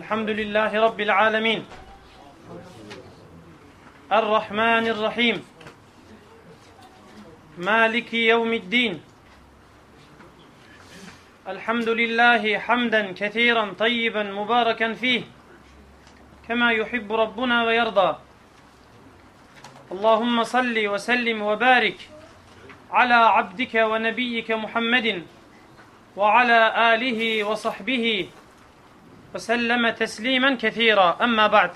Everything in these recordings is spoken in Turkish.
الحمد لله رب العالمين. الرحمن الرحيم. مالك يوم الدين. الحمد لله حمدا كثيرا طيبا مباركا فيه كما يحب ربنا ويرضى. اللهم صل وسلم وبارك على عبدك ونبيك محمد وعلى آله وصحبه وسلم تسليما كثيرا أما بعد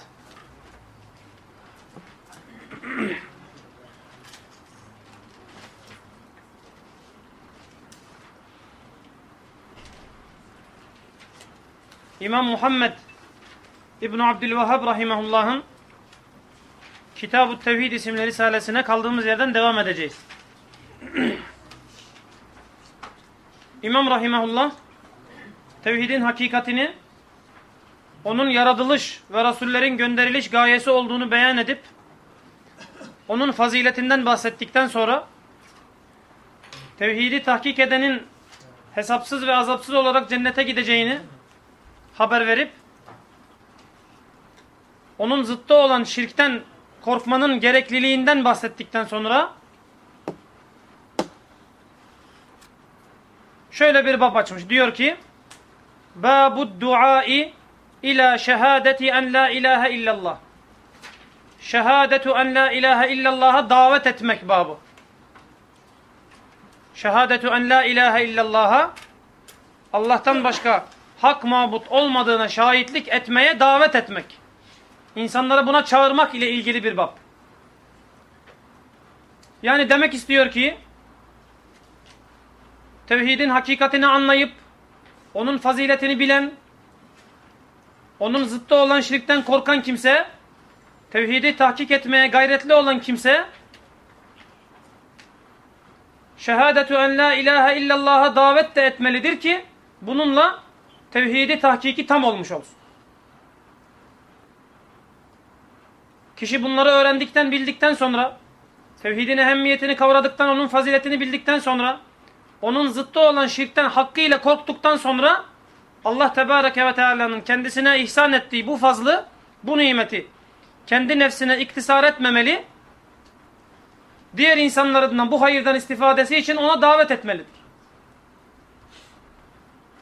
İmam Muhammed İbn Abdülvehhab rahimehullah'ın Kitab-ı Tevhid isimli risalesine kaldığımız yerden devam edeceğiz. İmam rahimehullah tevhidin hakikatini onun yaratılış ve rasullerin gönderiliş gayesi olduğunu beyan edip onun faziletinden bahsettikten sonra tevhidi tahkik edenin hesapsız ve azapsız olarak cennete gideceğini haber verip onun zıttı olan şirkten korkmanın gerekliliğinden bahsettikten sonra şöyle bir bab açmış. Diyor ki Babu duai ila şehadeti en la ilahe illallah. Şehadetu en la ilahe illallah'a davet etmek babı. Şehadetu en la ilahe illallah'a Allah'tan başka hak mabut olmadığına şahitlik etmeye davet etmek. İnsanları buna çağırmak ile ilgili bir bab. Yani demek istiyor ki tevhidin hakikatini anlayıp onun faziletini bilen onun zıttı olan şirkten korkan kimse tevhidi tahkik etmeye gayretli olan kimse şehadetu en la ilahe illallah'a davet de etmelidir ki bununla tevhidi tahkiki tam olmuş olsun. Kişi bunları öğrendikten, bildikten sonra, tevhidin ehemmiyetini kavradıktan, onun faziletini bildikten sonra, onun zıttı olan şirkten hakkıyla korktuktan sonra, Allah Tebareke ve Teala'nın kendisine ihsan ettiği bu fazlı, bu nimeti kendi nefsine iktisar etmemeli, diğer insanlardan bu hayırdan istifadesi için ona davet etmelidir.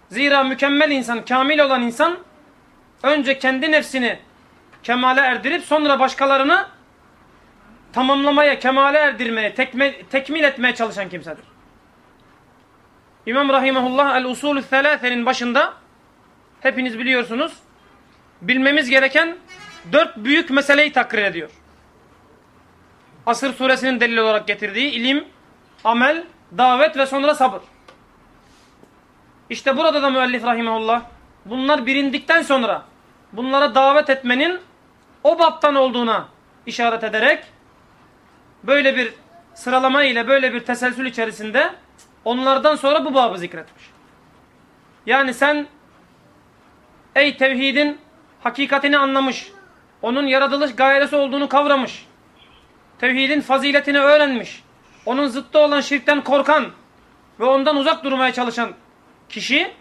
Zira mükemmel insan, kamil olan insan, önce kendi nefsini kemale erdirip sonra başkalarını tamamlamaya, kemale erdirmeye, tekme, tekmil etmeye çalışan kimsedir. İmam Rahimahullah El-Usulü Thelâthe'nin başında hepiniz biliyorsunuz bilmemiz gereken dört büyük meseleyi takrir ediyor. Asır suresinin delil olarak getirdiği ilim, amel, davet ve sonra sabır. İşte burada da müellif rahimahullah bunlar birindikten sonra bunlara davet etmenin o baptan olduğuna işaret ederek böyle bir sıralama ile böyle bir teselsül içerisinde onlardan sonra bu babı zikretmiş. Yani sen ey tevhidin hakikatini anlamış, onun yaratılış gayesi olduğunu kavramış, tevhidin faziletini öğrenmiş, onun zıttı olan şirkten korkan ve ondan uzak durmaya çalışan kişi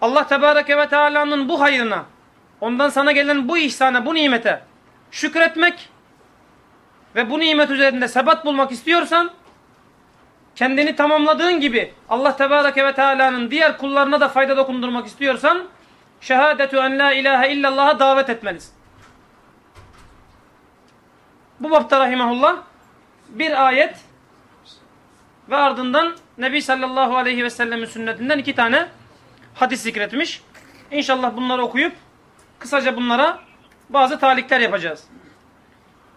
Allah Tebareke ve Teala'nın bu hayrına, ondan sana gelen bu ihsana, bu nimete şükretmek ve bu nimet üzerinde sebat bulmak istiyorsan, kendini tamamladığın gibi Allah Tebareke ve Teala'nın diğer kullarına da fayda dokundurmak istiyorsan, şehadetü en la ilahe illallah'a davet etmelisin. Bu bapta rahimahullah bir ayet ve ardından Nebi sallallahu aleyhi ve sellemin sünnetinden iki tane hadis zikretmiş. İnşallah bunları okuyup kısaca bunlara bazı talikler yapacağız.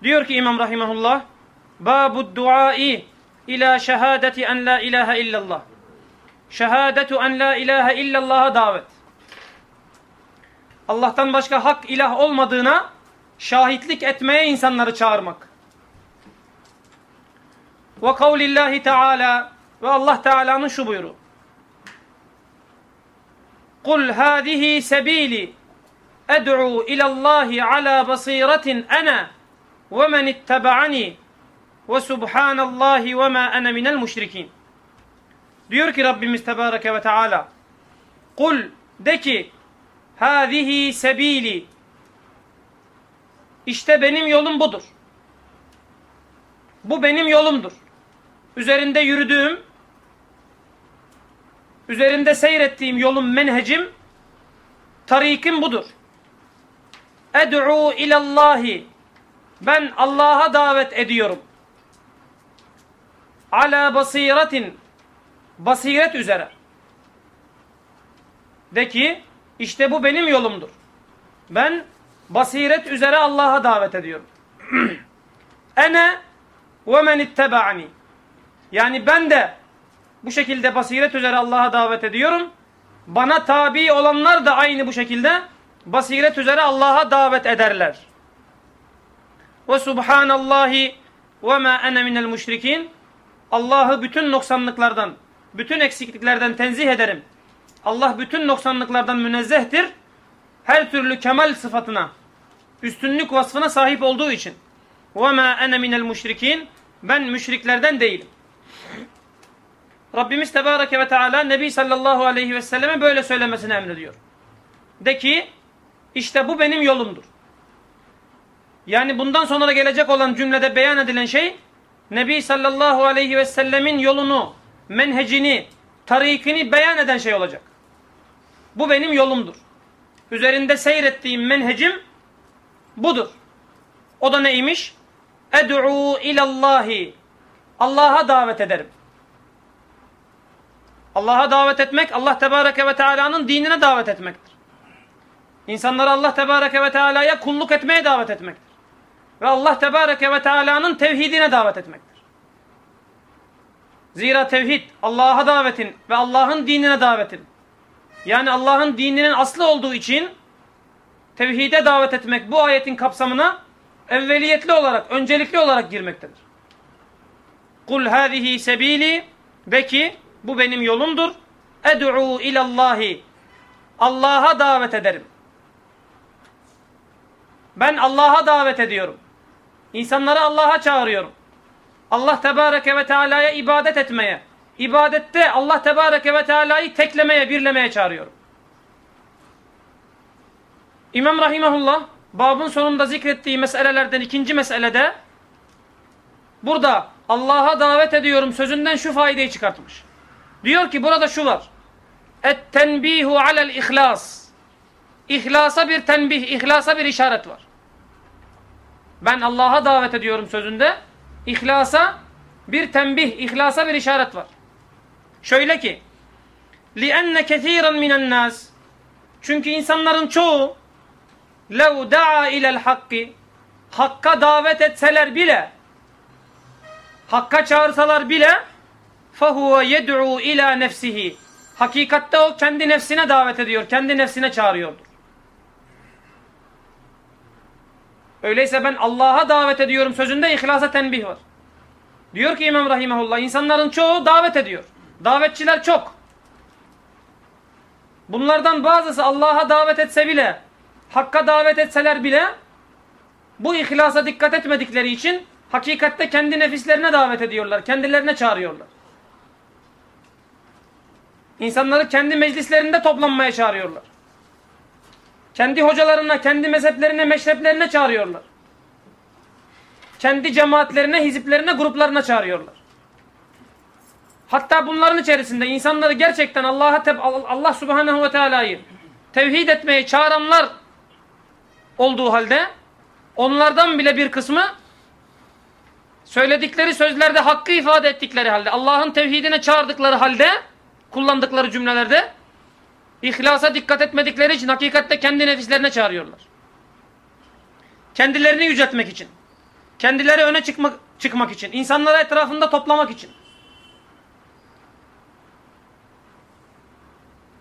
Diyor ki İmam Rahimahullah Babu duai ila şehadeti en la ilahe illallah. Şehadetu en la ilahe illallah'a davet. Allah'tan başka hak ilah olmadığına şahitlik etmeye insanları çağırmak. Ve kavlillahi teala ve Allah Teala'nın şu buyruğu. Kul hâzihi sebîli ed'u ilallahi ala basiratin ana ve men ittaba'ani ve subhanallahi ve ma ene minel müşrikin. Diyor ki Rabbimiz Tebareke ve Teala Kul de ki Hâzihi sebili. İşte benim yolum budur. Bu benim yolumdur. Üzerinde yürüdüğüm, üzerinde seyrettiğim yolum, menhecim, tarikim budur. Ed'u ilallahi. Ben Allah'a davet ediyorum. Ala basiretin. Basiret üzere. De ki, işte bu benim yolumdur. Ben basiret üzere Allah'a davet ediyorum. Ene ve men ittebaani. Yani ben de bu şekilde basiret üzere Allah'a davet ediyorum. Bana tabi olanlar da aynı bu şekilde basiret üzere Allah'a davet ederler. Ve subhanallahi ve ma ene minel müşrikin. Allah'ı bütün noksanlıklardan, bütün eksikliklerden tenzih ederim. Allah bütün noksanlıklardan münezzehtir. Her türlü kemal sıfatına, üstünlük vasfına sahip olduğu için. وَمَا اَنَ مِنَ الْمُشْرِك۪ينَ Ben müşriklerden değilim. Rabbimiz Tebareke ve Teala Nebi sallallahu aleyhi ve selleme böyle söylemesini emrediyor. De ki, işte bu benim yolumdur. Yani bundan sonra gelecek olan cümlede beyan edilen şey, Nebi sallallahu aleyhi ve sellemin yolunu, menhecini, tarikini beyan eden şey olacak. Bu benim yolumdur. Üzerinde seyrettiğim menhecim budur. O da neymiş? Ed'u ilallahi. Allah'a davet ederim. Allah'a davet etmek, Allah Tebareke ve Teala'nın dinine davet etmektir. İnsanları Allah Tebareke ve Teala'ya kulluk etmeye davet etmektir. Ve Allah Tebareke ve Teala'nın tevhidine davet etmektir. Zira tevhid, Allah'a davetin ve Allah'ın dinine davetin. Yani Allah'ın dininin aslı olduğu için tevhide davet etmek bu ayetin kapsamına evveliyetli olarak, öncelikli olarak girmektedir. Kul hâzihi sebili de ki bu benim yolumdur. Ed'u ilallahi. Allah'a davet ederim. Ben Allah'a davet ediyorum. İnsanları Allah'a çağırıyorum. Allah Tebareke ve Teala'ya ibadet etmeye, ibadette Allah Tebareke ve Teala'yı teklemeye, birlemeye çağırıyorum. İmam Rahimahullah babın sonunda zikrettiği meselelerden ikinci meselede burada Allah'a davet ediyorum sözünden şu faydeyi çıkartmış. Diyor ki burada şu var. Et-tenbihu alel ihlas. İhlasa bir tenbih, ihlasa bir işaret var Ben Allah'a davet ediyorum sözünde. İhlasa bir tembih, ihlasa bir işaret var. Şöyle ki لِأَنَّ كَثِيرًا مِنَ النَّاسِ Çünkü insanların çoğu لَوْ دَعَا اِلَى الْحَقِّ Hakka davet etseler bile Hakka çağırsalar bile فَهُوَ يَدْعُوا اِلَى نَفْسِهِ Hakikatte o kendi nefsine davet ediyor, kendi nefsine çağırıyordur. Öyleyse ben Allah'a davet ediyorum sözünde ihlasa tenbih var. Diyor ki İmam Rahimahullah insanların çoğu davet ediyor. Davetçiler çok. Bunlardan bazısı Allah'a davet etse bile, Hakka davet etseler bile bu ihlasa dikkat etmedikleri için hakikatte kendi nefislerine davet ediyorlar. Kendilerine çağırıyorlar. İnsanları kendi meclislerinde toplanmaya çağırıyorlar. Kendi hocalarına, kendi mezheplerine, meşreplerine çağırıyorlar. Kendi cemaatlerine, hiziplerine, gruplarına çağırıyorlar. Hatta bunların içerisinde insanları gerçekten Allah'a Allah Subhanahu ve Teala'yı tevhid etmeye çağıranlar olduğu halde onlardan bile bir kısmı söyledikleri sözlerde hakkı ifade ettikleri halde Allah'ın tevhidine çağırdıkları halde kullandıkları cümlelerde İhlasa dikkat etmedikleri için hakikatte kendi nefislerine çağırıyorlar. Kendilerini yüceltmek için. Kendileri öne çıkmak, çıkmak için. insanları etrafında toplamak için.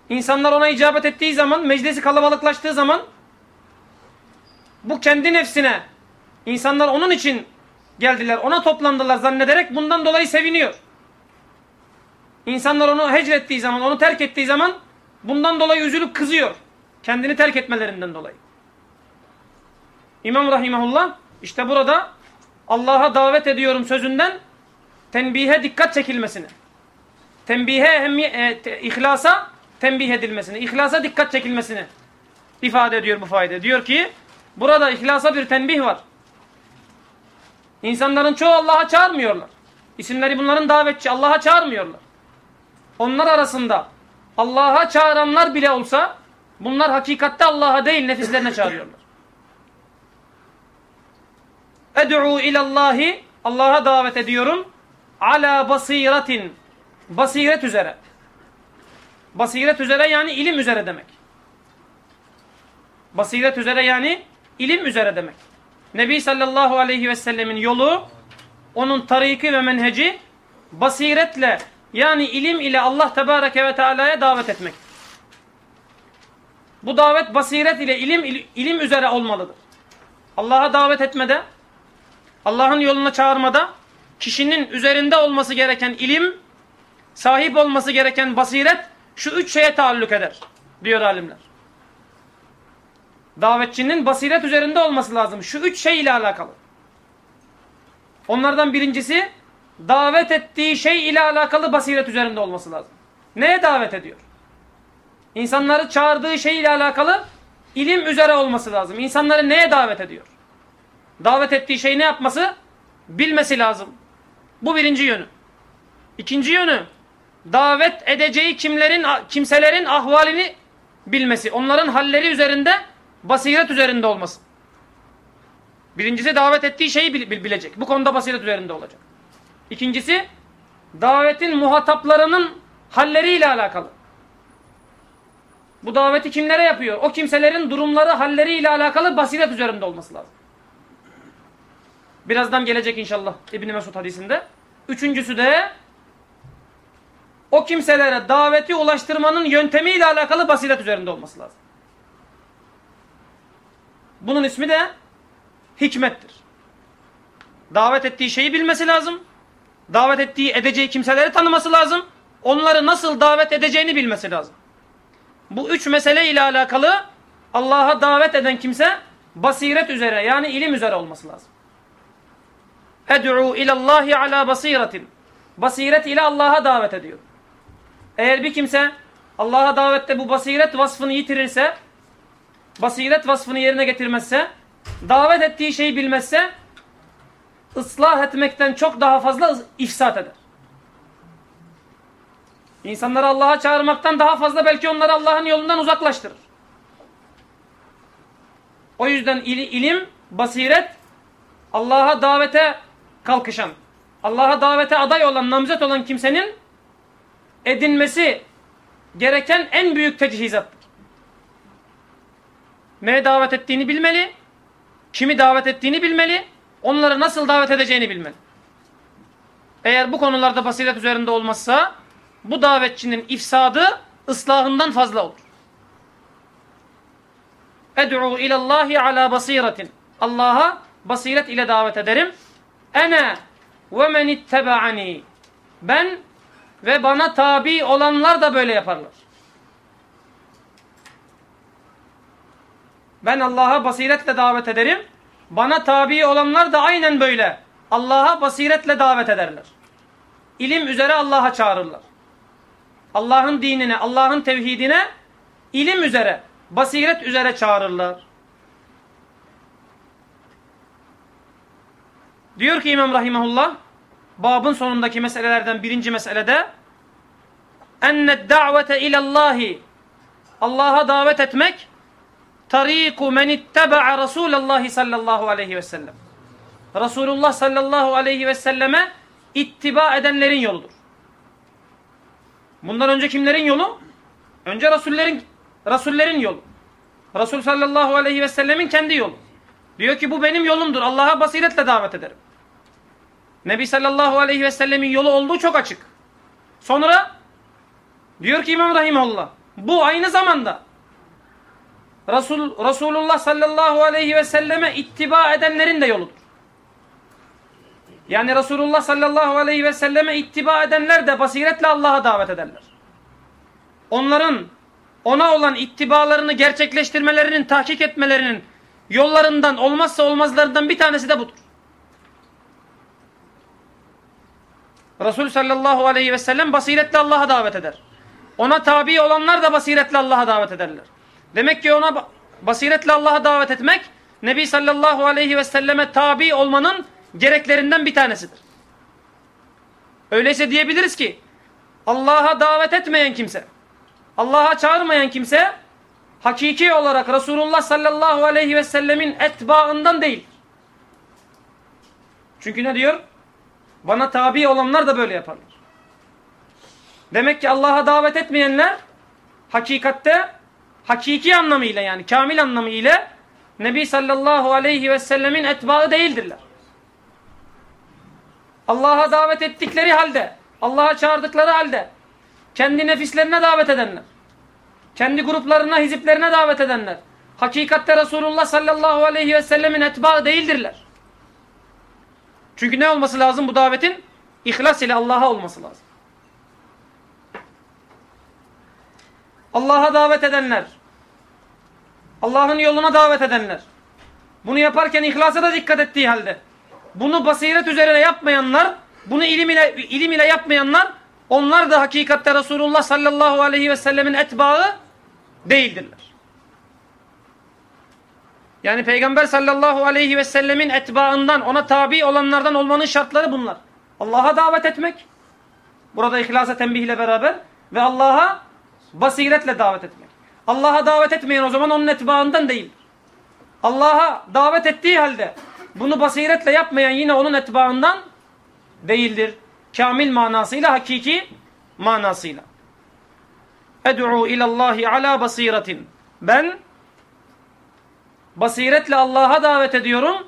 İnsanlar ona icabet ettiği zaman, meclisi kalabalıklaştığı zaman bu kendi nefsine insanlar onun için geldiler, ona toplandılar zannederek bundan dolayı seviniyor. İnsanlar onu hecrettiği zaman, onu terk ettiği zaman Bundan dolayı üzülüp kızıyor. Kendini terk etmelerinden dolayı. İmam Rahimahullah işte burada Allah'a davet ediyorum sözünden tenbihe dikkat çekilmesini. Tenbihe hem e, te, ihlasa tembih edilmesini, ihlasa dikkat çekilmesini ifade ediyor bu fayda. Diyor ki burada ihlasa bir tenbih var. İnsanların çoğu Allah'a çağırmıyorlar. İsimleri bunların davetçi Allah'a çağırmıyorlar. Onlar arasında Allah'a çağıranlar bile olsa bunlar hakikatte Allah'a değil nefislerine çağırıyorlar. Ed'u ilallahi Allah'a davet ediyorum. Ala basiretin basiret üzere. Basiret üzere yani ilim üzere demek. Basiret üzere yani ilim üzere demek. Nebi sallallahu aleyhi ve sellemin yolu, onun tariki ve menheci basiretle yani ilim ile Allah tebareke ve teala'ya davet etmek. Bu davet basiret ile ilim ilim üzere olmalıdır. Allah'a davet etmede, Allah'ın yoluna çağırmada kişinin üzerinde olması gereken ilim, sahip olması gereken basiret şu üç şeye taalluk eder diyor alimler. Davetçinin basiret üzerinde olması lazım. Şu üç şey ile alakalı. Onlardan birincisi davet ettiği şey ile alakalı basiret üzerinde olması lazım. Neye davet ediyor? İnsanları çağırdığı şey ile alakalı ilim üzere olması lazım. İnsanları neye davet ediyor? Davet ettiği şey ne yapması? Bilmesi lazım. Bu birinci yönü. İkinci yönü davet edeceği kimlerin kimselerin ahvalini bilmesi. Onların halleri üzerinde basiret üzerinde olması. Birincisi davet ettiği şeyi bilecek. Bu konuda basiret üzerinde olacak. İkincisi davetin muhataplarının halleriyle alakalı. Bu daveti kimlere yapıyor? O kimselerin durumları, halleriyle alakalı basiret üzerinde olması lazım. Birazdan gelecek inşallah İbn Mesud hadisinde. Üçüncüsü de o kimselere daveti ulaştırmanın yöntemiyle alakalı basiret üzerinde olması lazım. Bunun ismi de hikmettir. Davet ettiği şeyi bilmesi lazım. Davet ettiği edeceği kimseleri tanıması lazım. Onları nasıl davet edeceğini bilmesi lazım. Bu üç mesele ile alakalı Allah'a davet eden kimse basiret üzere yani ilim üzere olması lazım. Ed'u ilallahi ala basiretin. Basiret ile Allah'a davet ediyor. Eğer bir kimse Allah'a davette bu basiret vasfını yitirirse, basiret vasfını yerine getirmezse, davet ettiği şeyi bilmezse, ıslah etmekten çok daha fazla ifsat eder. İnsanları Allah'a çağırmaktan daha fazla belki onları Allah'ın yolundan uzaklaştırır. O yüzden ilim, basiret, Allah'a davete kalkışan, Allah'a davete aday olan, namzet olan kimsenin edinmesi gereken en büyük tecihizattır. Neye davet ettiğini bilmeli, kimi davet ettiğini bilmeli, onları nasıl davet edeceğini bilmeli. Eğer bu konularda basiret üzerinde olmazsa, bu davetçinin ifsadı ıslahından fazla olur. Ed'u ilallahi ala basiretin. Allah'a basiret ile davet ederim. Ene ve men ittebaani. Ben ve bana tabi olanlar da böyle yaparlar. Ben Allah'a basiretle davet ederim. Bana tabi olanlar da aynen böyle. Allah'a basiretle davet ederler. İlim üzere Allah'a çağırırlar. Allah'ın dinine, Allah'ın tevhidine ilim üzere, basiret üzere çağırırlar. Diyor ki İmam Rahimahullah, babın sonundaki meselelerden birinci meselede enne da'vete ilallahi Allah'a davet etmek tariku men itteba'a Resulallah sallallahu aleyhi ve sellem. Resulullah sallallahu aleyhi ve selleme ittiba edenlerin yoludur. Bundan önce kimlerin yolu? Önce Resullerin Resullerin yolu. Resul sallallahu aleyhi ve sellemin kendi yolu. Diyor ki bu benim yolumdur. Allah'a basiretle davet ederim. Nebi sallallahu aleyhi ve sellemin yolu olduğu çok açık. Sonra diyor ki İmam Rahimullah bu aynı zamanda Resul, Resulullah sallallahu aleyhi ve selleme ittiba edenlerin de yoludur. Yani Resulullah sallallahu aleyhi ve selleme ittiba edenler de basiretle Allah'a davet ederler. Onların ona olan ittibalarını gerçekleştirmelerinin, tahkik etmelerinin yollarından, olmazsa olmazlarından bir tanesi de budur. Resul sallallahu aleyhi ve sellem basiretle Allah'a davet eder. Ona tabi olanlar da basiretle Allah'a davet ederler. Demek ki ona basiretle Allah'a davet etmek, Nebi sallallahu aleyhi ve selleme tabi olmanın gereklerinden bir tanesidir. Öyleyse diyebiliriz ki, Allah'a davet etmeyen kimse, Allah'a çağırmayan kimse, hakiki olarak Resulullah sallallahu aleyhi ve sellemin etbaından değil. Çünkü ne diyor? Bana tabi olanlar da böyle yaparlar. Demek ki Allah'a davet etmeyenler hakikatte hakiki anlamıyla yani kamil anlamıyla Nebi sallallahu aleyhi ve sellemin etbaı değildirler. Allah'a davet ettikleri halde, Allah'a çağırdıkları halde kendi nefislerine davet edenler, kendi gruplarına, hiziplerine davet edenler, hakikatte Resulullah sallallahu aleyhi ve sellemin etbaı değildirler. Çünkü ne olması lazım bu davetin? İhlas ile Allah'a olması lazım. Allah'a davet edenler, Allah'ın yoluna davet edenler, bunu yaparken ihlasa da dikkat ettiği halde, bunu basiret üzerine yapmayanlar, bunu ilim ile, ilim ile yapmayanlar, onlar da hakikatte Resulullah sallallahu aleyhi ve sellemin etbaı değildirler. Yani Peygamber sallallahu aleyhi ve sellemin etbaından, ona tabi olanlardan olmanın şartları bunlar. Allah'a davet etmek, burada ihlasa tembih ile beraber ve Allah'a basiretle davet etmek. Allah'a davet etmeyen o zaman onun etbaından değil. Allah'a davet ettiği halde bunu basiretle yapmayan yine onun etbaından değildir. Kamil manasıyla, hakiki manasıyla. Ed'u ilallahi ala basiretin. Ben basiretle Allah'a davet ediyorum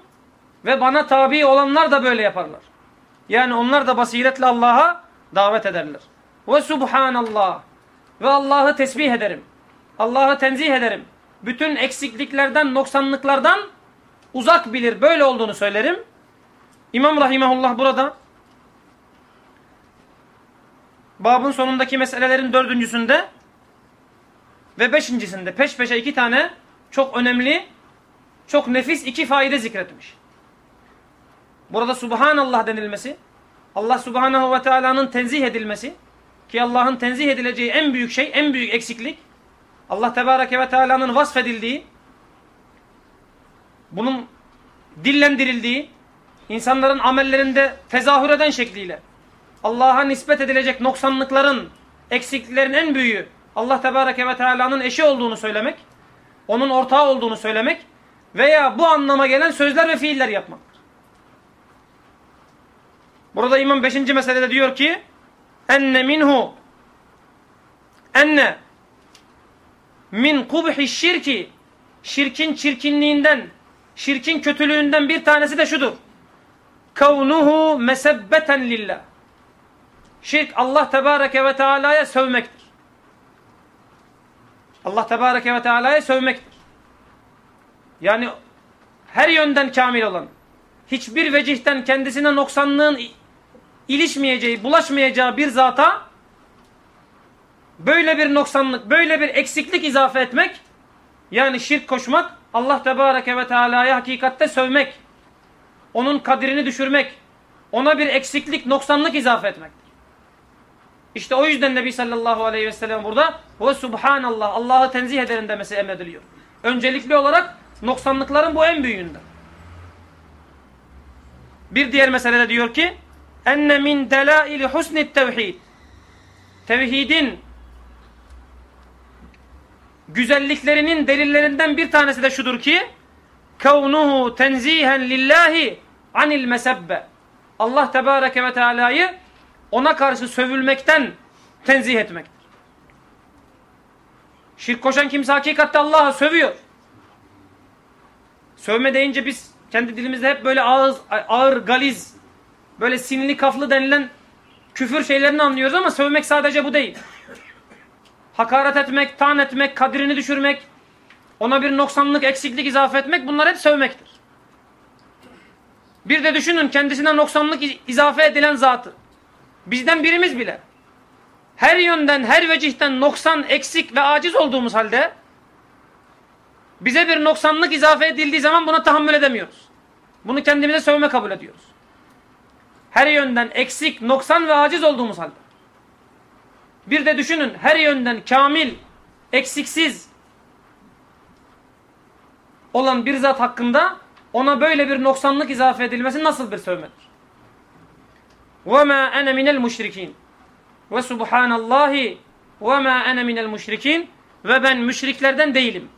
ve bana tabi olanlar da böyle yaparlar. Yani onlar da basiretle Allah'a davet ederler. Ve subhanallah. Ve Allah'ı tesbih ederim. Allah'ı tenzih ederim. Bütün eksikliklerden, noksanlıklardan uzak bilir. Böyle olduğunu söylerim. İmam Rahimahullah burada babın sonundaki meselelerin dördüncüsünde ve beşincisinde peş peşe iki tane çok önemli, çok nefis iki faide zikretmiş. Burada Subhanallah denilmesi, Allah Subhanahu ve Teala'nın tenzih edilmesi ki Allah'ın tenzih edileceği en büyük şey, en büyük eksiklik Allah Tebareke ve Teala'nın vasfedildiği, bunun dillendirildiği, insanların amellerinde tezahür eden şekliyle Allah'a nispet edilecek noksanlıkların, eksikliklerin en büyüğü Allah Tebareke ve Teala'nın eşi olduğunu söylemek, onun ortağı olduğunu söylemek veya bu anlama gelen sözler ve fiiller yapmaktır. Burada İmam 5. meselede diyor ki enne minhu enne min kubhi şirki şirkin çirkinliğinden şirkin kötülüğünden bir tanesi de şudur. Kavnuhu mesebbeten lillah. Şirk Allah Tebareke ve Teala'ya sövmektir. Allah Tebareke ve Teala'ya sövmektir. Yani her yönden kamil olan, hiçbir vecihten kendisine noksanlığın ilişmeyeceği, bulaşmayacağı bir zata böyle bir noksanlık, böyle bir eksiklik izafe etmek, yani şirk koşmak, Allah Tebareke ve Teala'ya hakikatte sövmek, onun kadirini düşürmek, ona bir eksiklik, noksanlık izafe etmektir. İşte o yüzden Nebi sallallahu aleyhi ve sellem burada ve subhanallah, Allah'ı tenzih ederim demesi emrediliyor. Öncelikli olarak noksanlıkların bu en büyüğünden. Bir diğer meselede diyor ki, enne min delaili husnit tevhid. Tevhidin güzelliklerinin delillerinden bir tanesi de şudur ki kavnuhu tenzihen lillahi anil mesebbe. Allah Tebareke ve Teala'yı ona karşı sövülmekten tenzih etmektir. Şirk koşan kimse hakikatte Allah'a sövüyor. Sövme deyince biz kendi dilimizde hep böyle ağır, ağır galiz, böyle sinirli kaflı denilen küfür şeylerini anlıyoruz ama sövmek sadece bu değil hakaret etmek, tan etmek, kadrini düşürmek, ona bir noksanlık, eksiklik izafe etmek bunlar hep sövmektir. Bir de düşünün kendisine noksanlık izafe edilen zatı. Bizden birimiz bile. Her yönden, her vecihten noksan, eksik ve aciz olduğumuz halde bize bir noksanlık izafe edildiği zaman buna tahammül edemiyoruz. Bunu kendimize sövme kabul ediyoruz Her yönden eksik, noksan ve aciz olduğumuz halde. Bir de düşünün her yönden kamil, eksiksiz, olan bir zat hakkında ona böyle bir noksanlık izafe edilmesi nasıl bir sövmedir? وَمَا أَنَ مِنَ الْمُشْرِكِينَ وَسُبْحَانَ اللّٰهِ وَمَا أَنَ مِنَ الْمُشْرِكِينَ Ve ben müşriklerden değilim.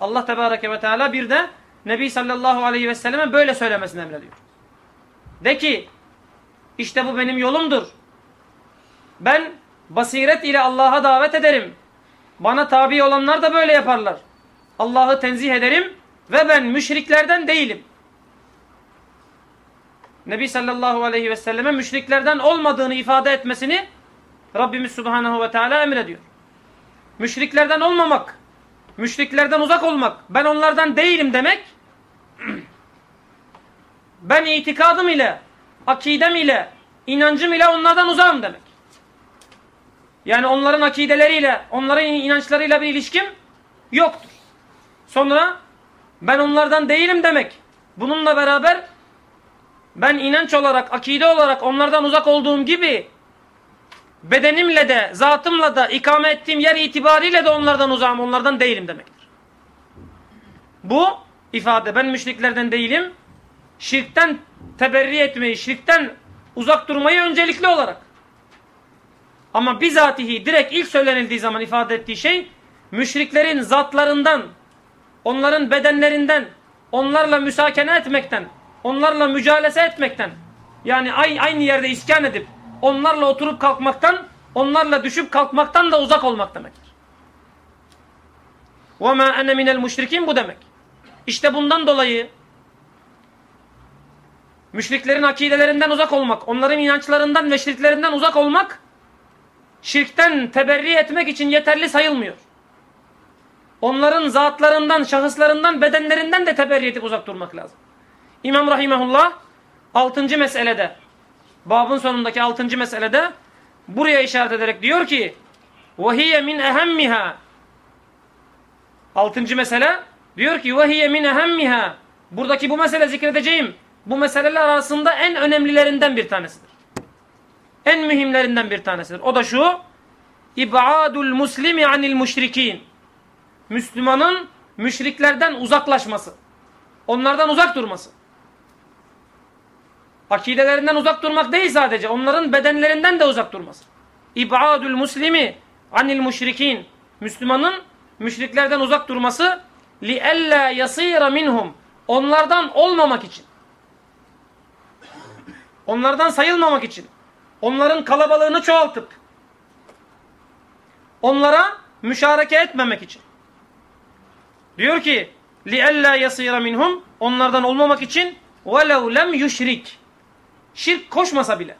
Allah Tebareke ve Teala bir de Nebi sallallahu aleyhi ve selleme böyle söylemesini emrediyor. De ki işte bu benim yolumdur. Ben basiret ile Allah'a davet ederim. Bana tabi olanlar da böyle yaparlar. Allah'ı tenzih ederim ve ben müşriklerden değilim. Nebi sallallahu aleyhi ve selleme müşriklerden olmadığını ifade etmesini Rabbimiz subhanahu ve teala emrediyor. Müşriklerden olmamak, müşriklerden uzak olmak, ben onlardan değilim demek, ben itikadım ile, akidem ile, inancım ile onlardan uzağım demek. Yani onların akideleriyle, onların inançlarıyla bir ilişkim yoktur. Sonra ben onlardan değilim demek. Bununla beraber ben inanç olarak, akide olarak onlardan uzak olduğum gibi bedenimle de, zatımla da, ikame ettiğim yer itibariyle de onlardan uzağım, onlardan değilim demektir. Bu ifade ben müşriklerden değilim, şirkten teberri etmeyi, şirkten uzak durmayı öncelikli olarak. Ama bizatihi direkt ilk söylenildiği zaman ifade ettiği şey müşriklerin zatlarından, onların bedenlerinden, onlarla müsakene etmekten, onlarla mücalese etmekten, yani aynı yerde iskan edip, onlarla oturup kalkmaktan, onlarla düşüp kalkmaktan da uzak olmak demektir. وَمَا اَنَ مِنَ الْمُشْرِكِينَ bu demek. İşte bundan dolayı müşriklerin akidelerinden uzak olmak, onların inançlarından ve şirklerinden uzak olmak, şirkten teberri etmek için yeterli sayılmıyor. Onların zatlarından, şahıslarından, bedenlerinden de teberri edip uzak durmak lazım. İmam Rahimahullah 6. meselede, babın sonundaki 6. meselede buraya işaret ederek diyor ki وَهِيَ min اَهَمِّهَا 6. mesele diyor ki وَهِيَ min اَهَمِّهَا Buradaki bu mesele zikredeceğim. bu meseleler arasında en önemlilerinden bir tanesidir. En mühimlerinden bir tanesidir. O da şu İb'adul muslimi anil müşrikin Müslümanın müşriklerden uzaklaşması. Onlardan uzak durması. Akidelerinden uzak durmak değil sadece. Onların bedenlerinden de uzak durması. İb'adül muslimi anil müşrikin. Müslümanın müşriklerden uzak durması li'ella yasira minhum. Onlardan olmamak için. Onlardan sayılmamak için. Onların kalabalığını çoğaltıp onlara müşareke etmemek için. Diyor ki لِأَلَّا يَصِيرَ minhum Onlardan olmamak için وَلَوْ لَمْ يُشْرِكْ Şirk koşmasa bile.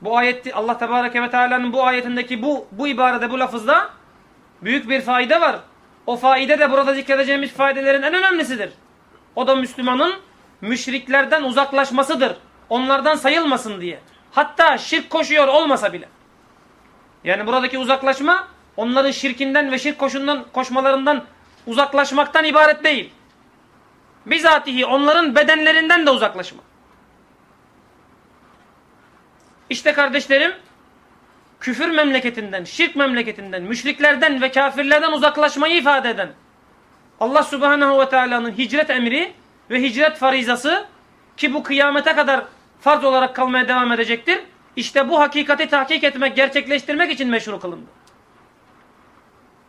Bu ayet Allah Tebareke ve Teala'nın bu ayetindeki bu bu ibarede bu lafızda büyük bir faide var. O faide de burada zikredeceğimiz faidelerin en önemlisidir. O da Müslümanın müşriklerden uzaklaşmasıdır. Onlardan sayılmasın diye. Hatta şirk koşuyor olmasa bile. Yani buradaki uzaklaşma onların şirkinden ve şirk koşundan, koşmalarından uzaklaşmaktan ibaret değil. Bizatihi onların bedenlerinden de uzaklaşma. İşte kardeşlerim küfür memleketinden, şirk memleketinden, müşriklerden ve kafirlerden uzaklaşmayı ifade eden Allah subhanehu ve teala'nın hicret emri ve hicret farizası ki bu kıyamete kadar farz olarak kalmaya devam edecektir. İşte bu hakikati tahkik etmek, gerçekleştirmek için meşru kılındı.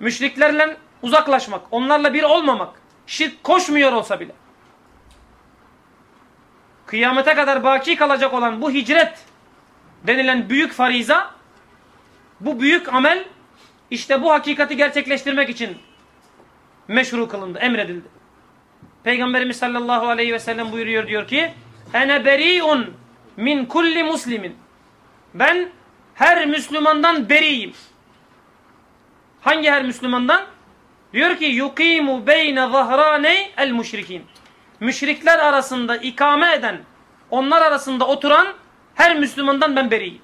Müşriklerle uzaklaşmak, onlarla bir olmamak, şirk koşmuyor olsa bile. Kıyamete kadar baki kalacak olan bu hicret denilen büyük fariza, bu büyük amel işte bu hakikati gerçekleştirmek için meşru kılındı, emredildi. Peygamberimiz sallallahu aleyhi ve sellem buyuruyor diyor ki Ene beri'un min kulli muslimin Ben her Müslümandan beriyim. Hangi her Müslümandan? Diyor ki yukimu beyne zahraney el müşrikin. Müşrikler arasında ikame eden, onlar arasında oturan her Müslümandan ben beriyim.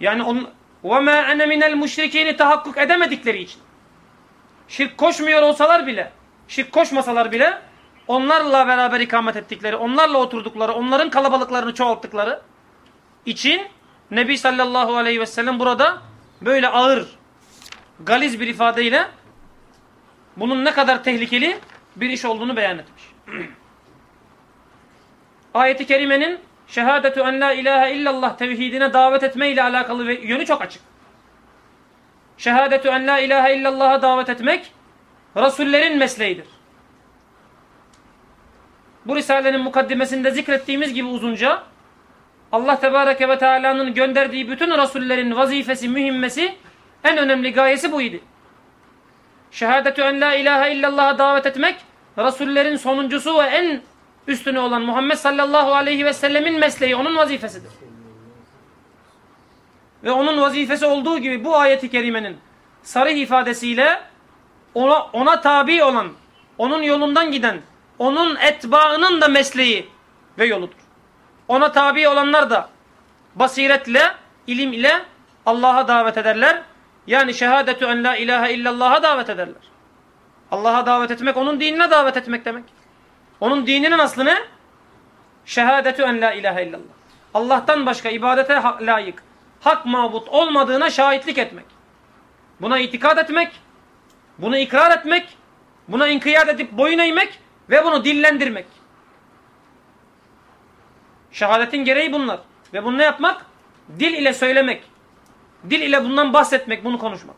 Yani on وَمَا اَنَ مِنَ الْمُشْرِكِينِ tahakkuk edemedikleri için. Şirk koşmuyor olsalar bile, şirk koşmasalar bile onlarla beraber ikamet ettikleri, onlarla oturdukları, onların kalabalıklarını çoğalttıkları için Nebi sallallahu aleyhi ve sellem burada böyle ağır galiz bir ifadeyle bunun ne kadar tehlikeli bir iş olduğunu beyan etmiş. Ayeti kerimenin şehadetü en la ilahe illallah tevhidine davet etme ile alakalı yönü çok açık. Şehadetü en la ilahe illallah'a davet etmek Resullerin mesleğidir. Bu Risale'nin mukaddimesinde zikrettiğimiz gibi uzunca Allah Tebareke ve Teala'nın gönderdiği bütün Resullerin vazifesi, mühimmesi en önemli gayesi buydu. Şehadetü en la ilahe illallah'a davet etmek Resullerin sonuncusu ve en üstünü olan Muhammed sallallahu aleyhi ve sellemin mesleği, onun vazifesidir. Ve onun vazifesi olduğu gibi bu ayeti kerimenin sarih ifadesiyle ona, ona tabi olan, onun yolundan giden, onun etbaının da mesleği ve yoludur. Ona tabi olanlar da basiretle, ilim ile Allah'a davet ederler. Yani şehadetü en la ilahe illallah'a davet ederler. Allah'a davet etmek, onun dinine davet etmek demek. Onun dininin aslı ne? Şehadetü en la ilahe illallah. Allah'tan başka ibadete layık, hak mabut olmadığına şahitlik etmek. Buna itikad etmek, bunu ikrar etmek, buna inkiyat edip boyun eğmek ve bunu dillendirmek. Şehadetin gereği bunlar. Ve bunu ne yapmak? Dil ile söylemek. Dil ile bundan bahsetmek, bunu konuşmak.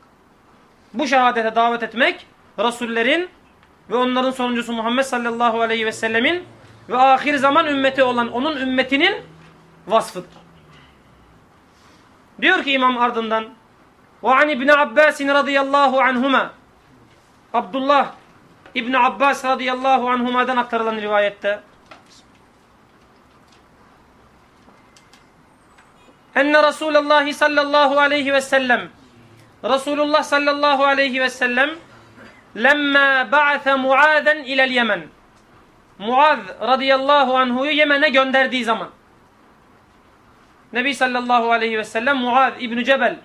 Bu şehadete davet etmek, Resullerin ve onların sonuncusu Muhammed sallallahu aleyhi ve sellemin ve ahir zaman ümmeti olan onun ümmetinin vasfıdır. Diyor ki İmam ardından وَعَنْ İbni Abbas radıyallahu anhuma Abdullah İbni Abbas radıyallahu anhuma'dan aktarılan rivayette enne Resulullah sallallahu aleyhi ve sellem Resulullah sallallahu aleyhi ve sellem lemma ba'atha Muazen ilel Yemen Muaz radıyallahu anhu'yu Yemen'e gönderdiği zaman Nebi sallallahu aleyhi ve sellem Muaz İbni Cebel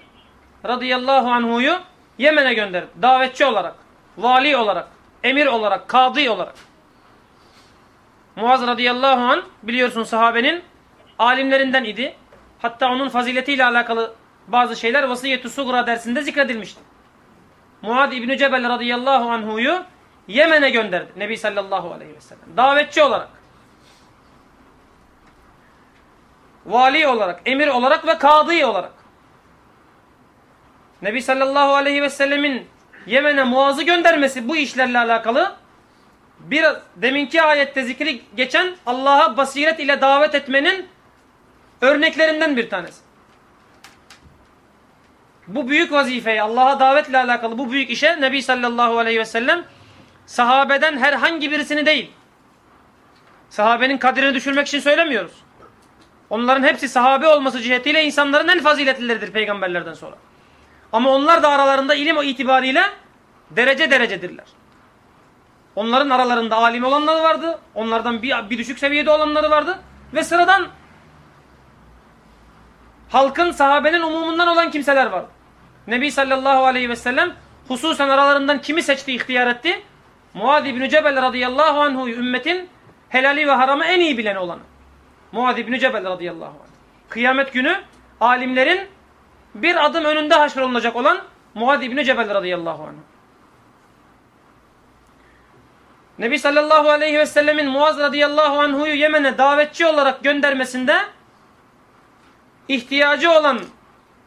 radıyallahu anhu'yu Yemen'e gönderdi. Davetçi olarak, vali olarak, emir olarak, kadı olarak. Muaz radıyallahu an biliyorsun sahabenin alimlerinden idi. Hatta onun faziletiyle alakalı bazı şeyler Vasiyetü Sugra dersinde zikredilmişti. Muad İbni Cebel radıyallahu anhu'yu Yemen'e gönderdi Nebi sallallahu aleyhi ve sellem. Davetçi olarak. Vali olarak, emir olarak ve kadı olarak. Nebi sallallahu aleyhi ve sellemin Yemen'e Muaz'ı göndermesi bu işlerle alakalı bir deminki ayette zikri geçen Allah'a basiret ile davet etmenin örneklerinden bir tanesi. Bu büyük vazifeyi Allah'a davetle alakalı bu büyük işe Nebi sallallahu aleyhi ve sellem sahabeden herhangi birisini değil. Sahabenin kadrini düşürmek için söylemiyoruz. Onların hepsi sahabe olması cihetiyle insanların en faziletlileridir peygamberlerden sonra. Ama onlar da aralarında ilim itibariyle derece derecedirler. Onların aralarında alim olanları vardı. Onlardan bir, bir düşük seviyede olanları vardı. Ve sıradan halkın sahabenin umumundan olan kimseler vardı. Nebi sallallahu aleyhi ve sellem hususen aralarından kimi seçti, ihtiyar etti? Muad İbni Cebel radıyallahu anhu ümmetin helali ve haramı en iyi bilen olanı. Muad İbni Cebel radıyallahu anh. Kıyamet günü alimlerin bir adım önünde haşrolunacak olan Muad İbni Cebel radıyallahu anh. Nebi sallallahu aleyhi ve sellemin Muaz radıyallahu anhu'yu Yemen'e davetçi olarak göndermesinde ihtiyacı olan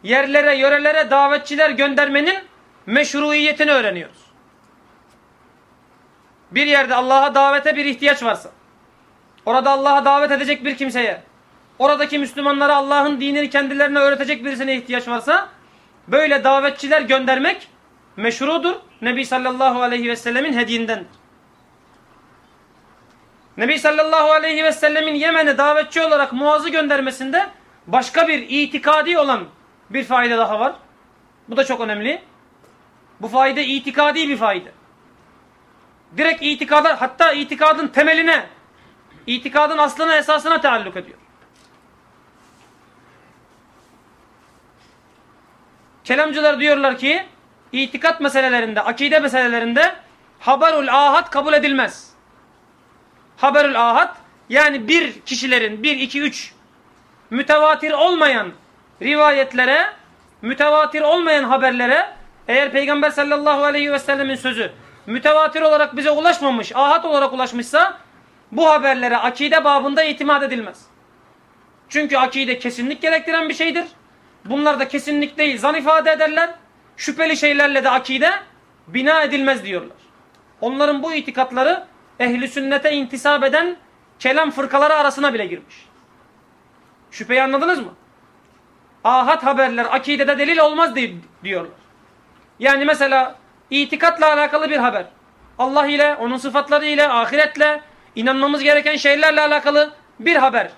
yerlere, yörelere davetçiler göndermenin meşruiyetini öğreniyoruz. Bir yerde Allah'a davete bir ihtiyaç varsa, orada Allah'a davet edecek bir kimseye, oradaki Müslümanlara Allah'ın dinini kendilerine öğretecek birisine ihtiyaç varsa, böyle davetçiler göndermek meşrudur. Nebi sallallahu aleyhi ve sellemin hediyindendir. Nebi sallallahu aleyhi ve sellemin Yemen'e davetçi olarak Muaz'ı göndermesinde başka bir itikadi olan bir fayda daha var. Bu da çok önemli. Bu fayda itikadi bir fayda. Direkt itikada hatta itikadın temeline, itikadın aslına esasına taalluk ediyor. Kelamcılar diyorlar ki itikat meselelerinde, akide meselelerinde haberul ahad kabul edilmez. Haberul ahad yani bir kişilerin, bir, iki, üç mütevatir olmayan rivayetlere, mütevatir olmayan haberlere Eğer Peygamber sallallahu aleyhi ve sellemin sözü mütevatir olarak bize ulaşmamış, ahat olarak ulaşmışsa bu haberlere akide babında itimat edilmez. Çünkü akide kesinlik gerektiren bir şeydir. Bunlar da kesinlik değil, zan ifade ederler. Şüpheli şeylerle de akide bina edilmez diyorlar. Onların bu itikatları ehli sünnete intisap eden kelam fırkaları arasına bile girmiş. Şüpheyi anladınız mı? Ahad haberler akidede delil olmaz diyorlar. Yani mesela itikatla alakalı bir haber. Allah ile, onun sıfatları ile, ahiretle, inanmamız gereken şeylerle alakalı bir haber.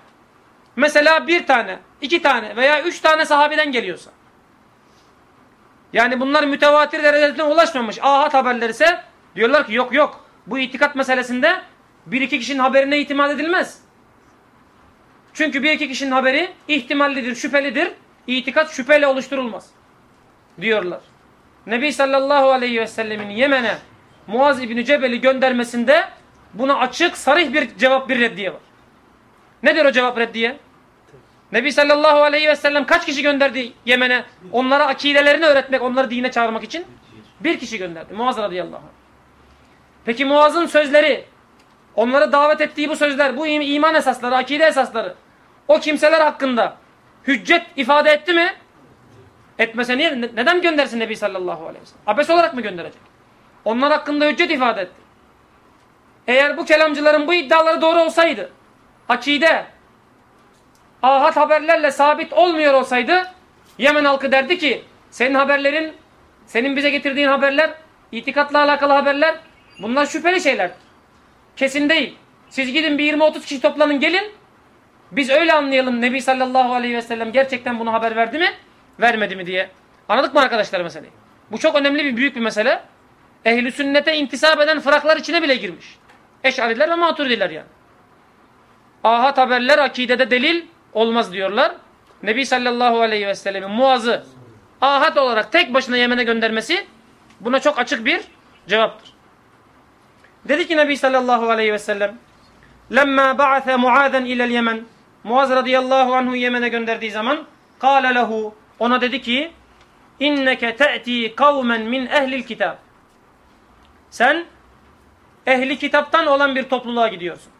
Mesela bir tane, iki tane veya üç tane sahabeden geliyorsa. Yani bunlar mütevatir derecesine ulaşmamış ahad haberler ise diyorlar ki yok yok bu itikat meselesinde bir iki kişinin haberine itimat edilmez. Çünkü bir iki kişinin haberi ihtimallidir, şüphelidir. İtikat şüpheyle oluşturulmaz. Diyorlar. Nebi sallallahu aleyhi ve sellemin Yemen'e Muaz İbni Cebel'i göndermesinde buna açık, sarih bir cevap, bir reddiye var. Nedir o cevap reddiye? Nebi sallallahu aleyhi ve sellem kaç kişi gönderdi Yemen'e? Onlara akidelerini öğretmek, onları dine çağırmak için? Bir kişi gönderdi. Muaz radıyallahu. Peki Muaz'ın sözleri, onları davet ettiği bu sözler, bu iman esasları, akide esasları, o kimseler hakkında hüccet ifade etti mi? Etmese niye? Neden göndersin Nebi sallallahu aleyhi ve sellem? Abes olarak mı gönderecek? Onlar hakkında hüccet ifade etti. Eğer bu kelamcıların bu iddiaları doğru olsaydı, akide, ahad haberlerle sabit olmuyor olsaydı, Yemen halkı derdi ki, senin haberlerin, senin bize getirdiğin haberler, itikatla alakalı haberler, bunlar şüpheli şeyler. Kesin değil. Siz gidin bir 20-30 kişi toplanın gelin, biz öyle anlayalım Nebi sallallahu aleyhi ve sellem gerçekten bunu haber verdi mi, vermedi mi diye. Anladık mı arkadaşlar meseleyi? Bu çok önemli bir büyük bir mesele. Ehli sünnete intisap eden fıraklar içine bile girmiş. Eşariler ve maturidiler yani. Ahad haberler akidede delil olmaz diyorlar. Nebi sallallahu aleyhi ve sellemin muazı ahad olarak tek başına Yemen'e göndermesi buna çok açık bir cevaptır. Dedi ki Nebi sallallahu aleyhi ve sellem lemma ba'athe muazen ilel yemen Muaz radıyallahu anhu Yemen'e gönderdiği zaman kâle lehu ona dedi ki inneke te'ti kavmen min ehlil kitab sen ehli kitaptan olan bir topluluğa gidiyorsun.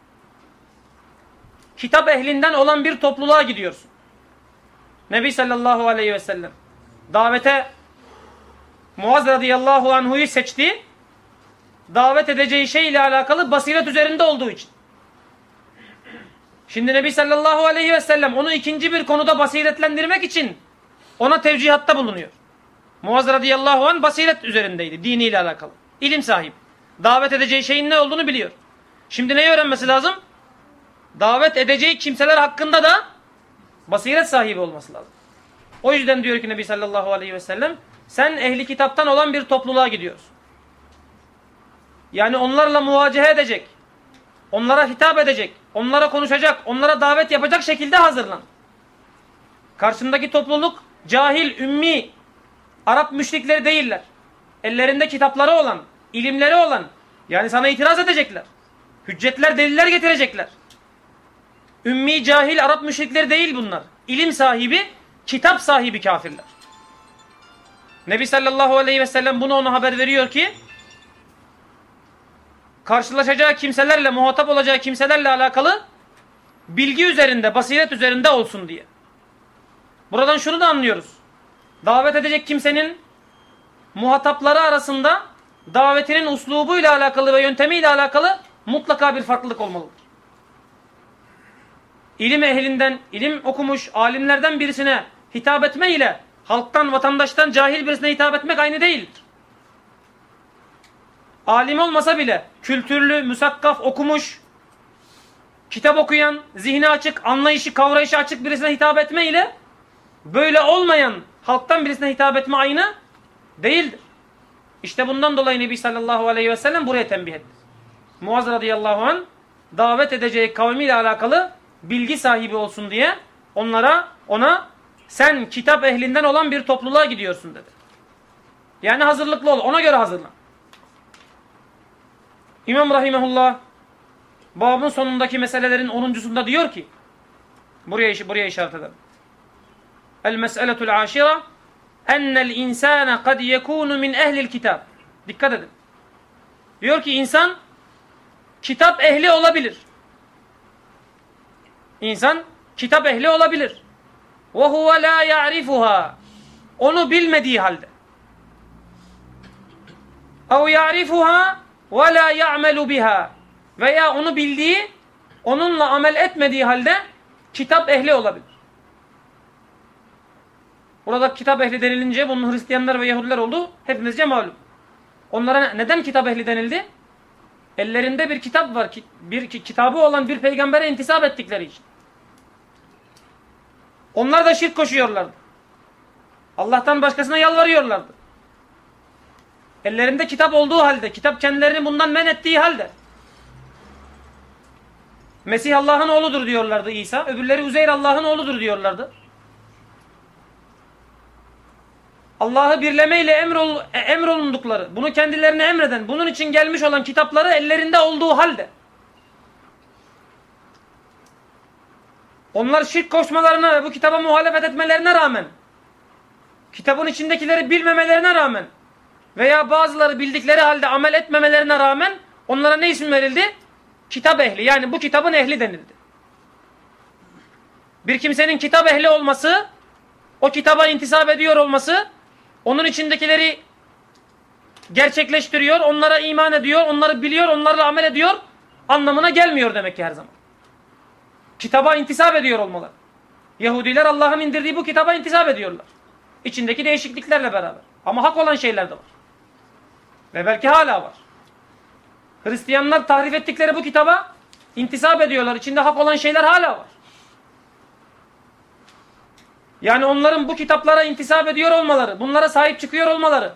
Kitap ehlinden olan bir topluluğa gidiyorsun. Nebi sallallahu aleyhi ve sellem davete Muaz radıyallahu anhu'yu seçti. Davet edeceği şey ile alakalı basiret üzerinde olduğu için. Şimdi Nebi sallallahu aleyhi ve sellem onu ikinci bir konuda basiretlendirmek için ona tevcihatta bulunuyor. Muaz radıyallahu anh basiret üzerindeydi diniyle alakalı. İlim sahibi. Davet edeceği şeyin ne olduğunu biliyor. Şimdi neyi öğrenmesi lazım? Davet edeceği kimseler hakkında da basiret sahibi olması lazım. O yüzden diyor ki Nebi sallallahu aleyhi ve sellem sen ehli kitaptan olan bir topluluğa gidiyorsun. Yani onlarla muvacehe edecek. Onlara hitap edecek. Onlara konuşacak. Onlara davet yapacak şekilde hazırlan. Karşındaki topluluk cahil, ümmi, Arap müşrikleri değiller. Ellerinde kitapları olan, ilimleri olan. Yani sana itiraz edecekler. Hüccetler, deliller getirecekler. Ümmi, cahil, Arap müşrikleri değil bunlar. İlim sahibi, kitap sahibi kafirler. Nebi sallallahu aleyhi ve sellem bunu ona haber veriyor ki karşılaşacağı kimselerle, muhatap olacağı kimselerle alakalı bilgi üzerinde, basiret üzerinde olsun diye. Buradan şunu da anlıyoruz. Davet edecek kimsenin muhatapları arasında davetinin uslubuyla alakalı ve yöntemiyle alakalı mutlaka bir farklılık olmalıdır. İlim ehlinden, ilim okumuş alimlerden birisine hitap etme ile halktan, vatandaştan cahil birisine hitap etmek aynı değildir. Alim olmasa bile kültürlü, müsakkaf, okumuş, kitap okuyan, zihni açık, anlayışı, kavrayışı açık birisine hitap etme ile böyle olmayan halktan birisine hitap etme aynı değildir. İşte bundan dolayı Nebi sallallahu aleyhi ve sellem buraya tembih etti. Muaz radıyallahu an davet edeceği kavmiyle alakalı bilgi sahibi olsun diye onlara ona sen kitap ehlinden olan bir topluluğa gidiyorsun dedi. Yani hazırlıklı ol. Ona göre hazırlan. İmam Rahimehullah babın sonundaki meselelerin onuncusunda diyor ki buraya, buraya işaret edelim. El meseletul aşira ennel insane kad yekunu min ehlil kitab. Dikkat edin. Diyor ki insan kitap ehli olabilir. İnsan kitap ehli olabilir. Ve huve la ya'rifuha. Onu bilmediği halde. Ev ya'rifuha ve la ya'melu biha. Veya onu bildiği, onunla amel etmediği halde kitap ehli olabilir. Burada kitap ehli denilince bunun Hristiyanlar ve Yahudiler olduğu hepimizce malum. Onlara neden kitap ehli denildi? Ellerinde bir kitap var. Bir kitabı olan bir peygambere intisap ettikleri için. Onlar da şirk koşuyorlardı. Allah'tan başkasına yalvarıyorlardı. Ellerinde kitap olduğu halde, kitap kendilerini bundan men ettiği halde. Mesih Allah'ın oğludur diyorlardı İsa. Öbürleri Uzeyr Allah'ın oğludur diyorlardı. Allah'ı birlemeyle emrol, e, emrolundukları, bunu kendilerine emreden, bunun için gelmiş olan kitapları ellerinde olduğu halde. Onlar şirk koşmalarına ve bu kitaba muhalefet etmelerine rağmen, kitabın içindekileri bilmemelerine rağmen veya bazıları bildikleri halde amel etmemelerine rağmen onlara ne isim verildi? Kitap ehli. Yani bu kitabın ehli denildi. Bir kimsenin kitap ehli olması, o kitaba intisap ediyor olması, onun içindekileri gerçekleştiriyor, onlara iman ediyor, onları biliyor, onlarla amel ediyor anlamına gelmiyor demek ki her zaman. Kitaba intisap ediyor olmalı. Yahudiler Allah'ın indirdiği bu kitaba intisap ediyorlar. İçindeki değişikliklerle beraber. Ama hak olan şeyler de var. Ve belki hala var. Hristiyanlar tahrif ettikleri bu kitaba intisap ediyorlar. İçinde hak olan şeyler hala var. Yani onların bu kitaplara intisap ediyor olmaları, bunlara sahip çıkıyor olmaları,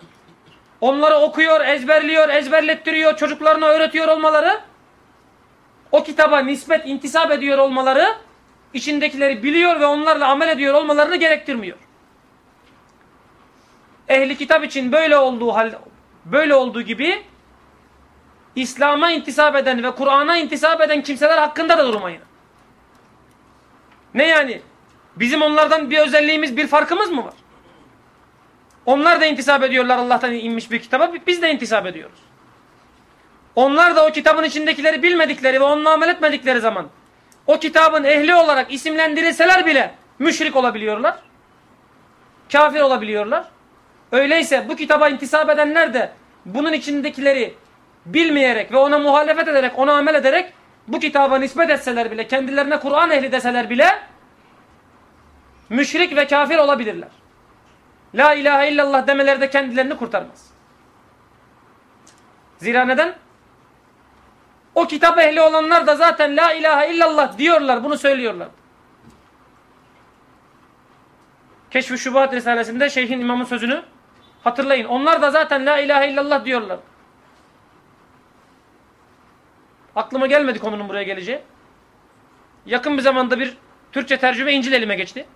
onları okuyor, ezberliyor, ezberlettiriyor, çocuklarına öğretiyor olmaları, o kitaba nispet intisap ediyor olmaları, içindekileri biliyor ve onlarla amel ediyor olmalarını gerektirmiyor. Ehli kitap için böyle olduğu hal, böyle olduğu gibi İslam'a intisap eden ve Kur'an'a intisap eden kimseler hakkında da durmayın. Ne yani? Bizim onlardan bir özelliğimiz, bir farkımız mı var? Onlar da intisap ediyorlar Allah'tan inmiş bir kitaba, biz de intisap ediyoruz. Onlar da o kitabın içindekileri bilmedikleri ve onunla amel etmedikleri zaman o kitabın ehli olarak isimlendirilseler bile müşrik olabiliyorlar. Kafir olabiliyorlar. Öyleyse bu kitaba intisap edenler de bunun içindekileri bilmeyerek ve ona muhalefet ederek, ona amel ederek bu kitaba nispet etseler bile, kendilerine Kur'an ehli deseler bile müşrik ve kafir olabilirler. La ilahe illallah demeleri de kendilerini kurtarmaz. Zira neden? O kitap ehli olanlar da zaten la ilahe illallah diyorlar, bunu söylüyorlar. Keşf-i Şubat Risalesi'nde şeyhin imamın sözünü hatırlayın. Onlar da zaten la ilahe illallah diyorlar. Aklıma gelmedi konunun buraya geleceği. Yakın bir zamanda bir Türkçe tercüme İncil elime geçti.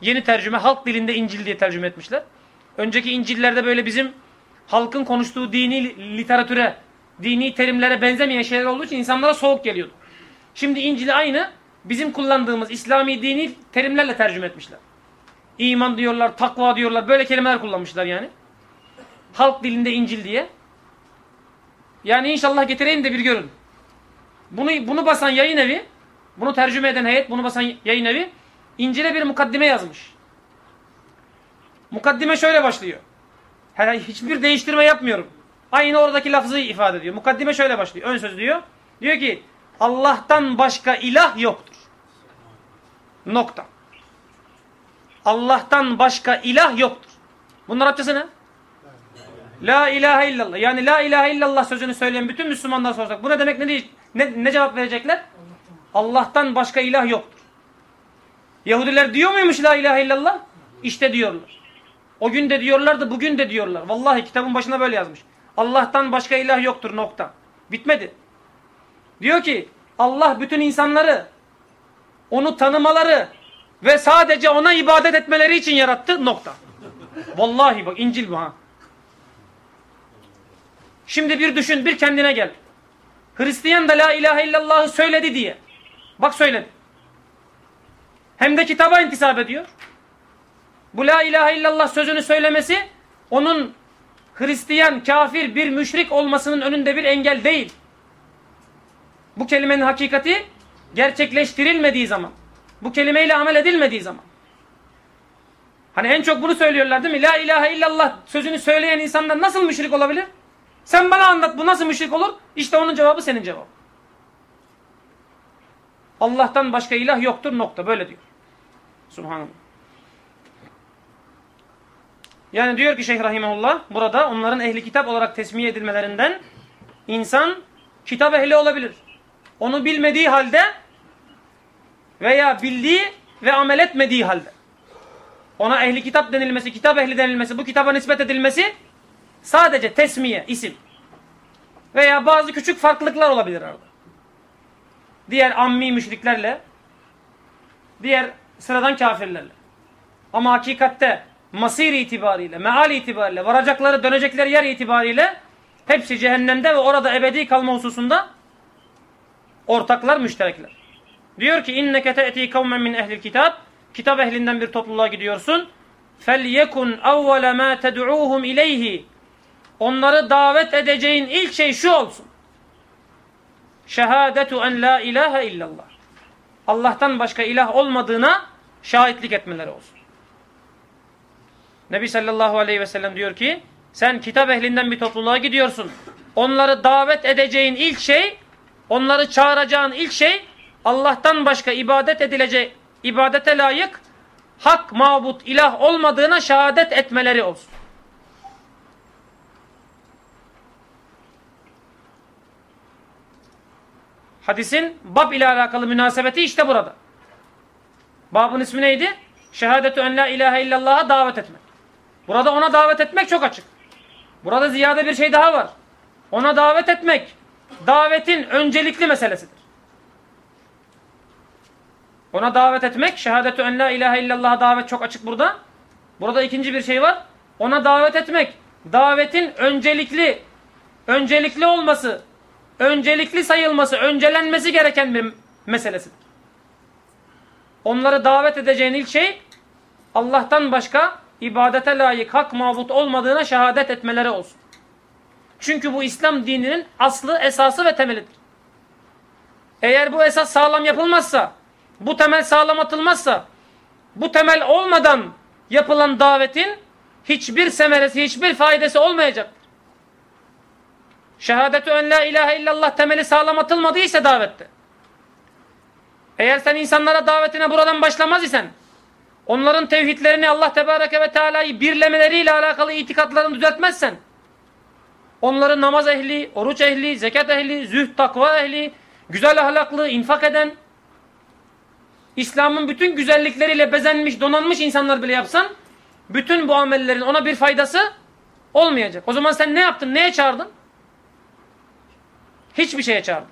Yeni tercüme halk dilinde İncil diye tercüme etmişler. Önceki İncil'lerde böyle bizim halkın konuştuğu dini literatüre, dini terimlere benzemeyen şeyler olduğu için insanlara soğuk geliyordu. Şimdi İncil'i aynı bizim kullandığımız İslami dini terimlerle tercüme etmişler. İman diyorlar, takva diyorlar. Böyle kelimeler kullanmışlar yani. Halk dilinde İncil diye. Yani inşallah getireyim de bir görün. Bunu, bunu basan yayın evi, bunu tercüme eden heyet, bunu basan yayın evi İncil'e bir mukaddime yazmış. Mukaddime şöyle başlıyor. Herhangi hiçbir değiştirme yapmıyorum. Aynı oradaki lafzı ifade ediyor. Mukaddime şöyle başlıyor. Ön söz diyor. Diyor ki Allah'tan başka ilah yoktur. Nokta. Allah'tan başka ilah yoktur. Bunun Arapçası ne? La ilahe illallah. Yani la ilahe illallah sözünü söyleyen bütün Müslümanlar sorsak bu ne demek ne, ne, ne cevap verecekler? Allah'tan başka ilah yoktur. Yahudiler diyor muymuş la ilahe illallah? İşte diyorlar. O gün de diyorlardı bugün de diyorlar. Vallahi kitabın başına böyle yazmış. Allah'tan başka ilah yoktur nokta. Bitmedi. Diyor ki Allah bütün insanları onu tanımaları ve sadece ona ibadet etmeleri için yarattı nokta. Vallahi bak İncil bu ha. Şimdi bir düşün, bir kendine gel. Hristiyan da la ilahe illallah'ı söyledi diye. Bak söyledi. Hem de kitaba intisap ediyor. Bu la ilahe illallah sözünü söylemesi onun Hristiyan, kafir, bir müşrik olmasının önünde bir engel değil. Bu kelimenin hakikati gerçekleştirilmediği zaman, bu kelimeyle amel edilmediği zaman. Hani en çok bunu söylüyorlar değil mi? La ilahe illallah sözünü söyleyen insanlar nasıl müşrik olabilir? Sen bana anlat bu nasıl müşrik olur? İşte onun cevabı senin cevabın. Allah'tan başka ilah yoktur nokta. Böyle diyor. Subhanallah. Yani diyor ki Şeyh Rahimahullah burada onların ehli kitap olarak tesmiye edilmelerinden insan kitap ehli olabilir. Onu bilmediği halde veya bildiği ve amel etmediği halde. Ona ehli kitap denilmesi, kitap ehli denilmesi, bu kitaba nispet edilmesi sadece tesmiye, isim. Veya bazı küçük farklılıklar olabilir arada diğer ammi müşriklerle, diğer sıradan kafirlerle. Ama hakikatte masir itibariyle, meal itibariyle, varacakları, dönecekleri yer itibariyle hepsi cehennemde ve orada ebedi kalma hususunda ortaklar, müşterekler. Diyor ki inneke te'ti kavmen min ehlil kitab. Kitap ehlinden bir topluluğa gidiyorsun. Felyekun awwala ma ted'uuhum ileyhi. Onları davet edeceğin ilk şey şu olsun. Şehadetu en la ilahe illallah. Allah'tan başka ilah olmadığına şahitlik etmeleri olsun. Nebi sallallahu aleyhi ve sellem diyor ki sen kitap ehlinden bir topluluğa gidiyorsun. Onları davet edeceğin ilk şey, onları çağıracağın ilk şey Allah'tan başka ibadet edilecek, ibadete layık hak, mabut, ilah olmadığına şehadet etmeleri olsun. Hadisin bab ile alakalı münasebeti işte burada. Babın ismi neydi? Şehadetü en la ilahe illallah'a davet etmek. Burada ona davet etmek çok açık. Burada ziyade bir şey daha var. Ona davet etmek davetin öncelikli meselesidir. Ona davet etmek, şehadetü en la ilahe illallah'a davet çok açık burada. Burada ikinci bir şey var. Ona davet etmek, davetin öncelikli, öncelikli olması, öncelikli sayılması, öncelenmesi gereken bir meselesidir. Onları davet edeceğin ilk şey, Allah'tan başka ibadete layık hak mabut olmadığına şehadet etmeleri olsun. Çünkü bu İslam dininin aslı, esası ve temelidir. Eğer bu esas sağlam yapılmazsa, bu temel sağlam atılmazsa, bu temel olmadan yapılan davetin hiçbir semeresi, hiçbir faydası olmayacaktır. Şehadetü en la ilahe illallah temeli sağlam atılmadıysa davette. Eğer sen insanlara davetine buradan başlamaz isen, onların tevhidlerini Allah Tebareke ve Teala'yı birlemeleriyle alakalı itikatlarını düzeltmezsen, onları namaz ehli, oruç ehli, zekat ehli, zühd, takva ehli, güzel ahlaklı, infak eden, İslam'ın bütün güzellikleriyle bezenmiş, donanmış insanlar bile yapsan, bütün bu amellerin ona bir faydası olmayacak. O zaman sen ne yaptın, neye çağırdın? Hiçbir şeye çağırdın.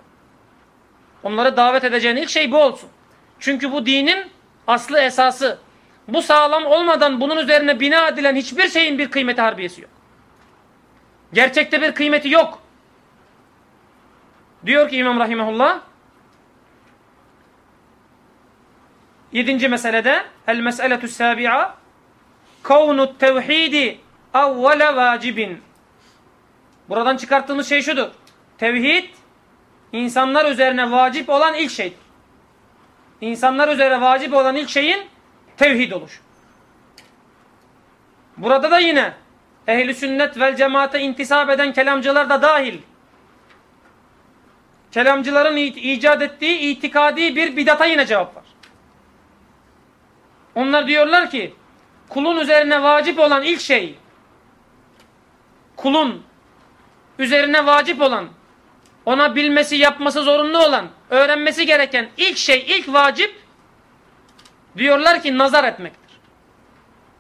Onları davet edeceğin ilk şey bu olsun. Çünkü bu dinin aslı esası. Bu sağlam olmadan bunun üzerine bina edilen hiçbir şeyin bir kıymeti harbiyesi yok. Gerçekte bir kıymeti yok. Diyor ki İmam Rahimahullah, Yedinci meselede el meseletü sabi'a kavnut tevhidi evvele vacibin. Buradan çıkarttığımız şey şudur. Tevhid insanlar üzerine vacip olan ilk şeydir. İnsanlar üzerine vacip olan ilk şeyin tevhid olur. Burada da yine ehli sünnet vel cemaate intisap eden kelamcılar da dahil. Kelamcıların icat ettiği itikadi bir bidata yine cevap var. Onlar diyorlar ki kulun üzerine vacip olan ilk şey kulun üzerine vacip olan ona bilmesi, yapması zorunlu olan, öğrenmesi gereken ilk şey, ilk vacip diyorlar ki nazar etmektir.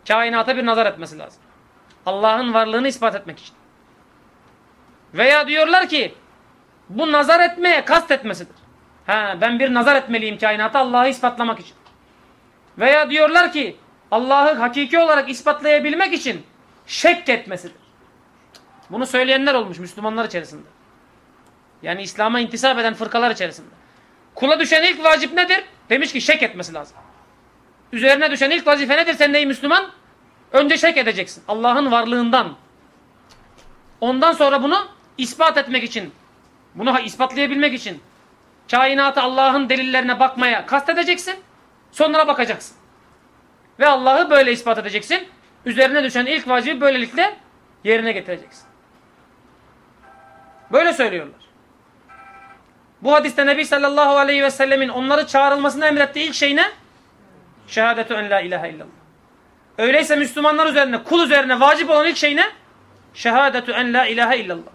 Kainata bir nazar etmesi lazım. Allah'ın varlığını ispat etmek için. Veya diyorlar ki bu nazar etmeye kast etmesidir. Ha, ben bir nazar etmeliyim kainata Allah'ı ispatlamak için. Veya diyorlar ki Allah'ı hakiki olarak ispatlayabilmek için şek etmesidir. Bunu söyleyenler olmuş Müslümanlar içerisinde. Yani İslam'a intisap eden fırkalar içerisinde. Kula düşen ilk vacip nedir? Demiş ki şek etmesi lazım. Üzerine düşen ilk vazife nedir sen ey Müslüman? Önce şek edeceksin. Allah'ın varlığından. Ondan sonra bunu ispat etmek için, bunu ispatlayabilmek için kainatı Allah'ın delillerine bakmaya kastedeceksin. Sonra bakacaksın. Ve Allah'ı böyle ispat edeceksin. Üzerine düşen ilk vacibi böylelikle yerine getireceksin. Böyle söylüyorlar. Bu hadiste Nebi sallallahu aleyhi ve sellemin onları çağrılmasını emrettiği ilk şey ne? Şehadetü en la ilahe illallah. Öyleyse Müslümanlar üzerine, kul üzerine vacip olan ilk şey ne? Şehadetü en la ilahe illallah.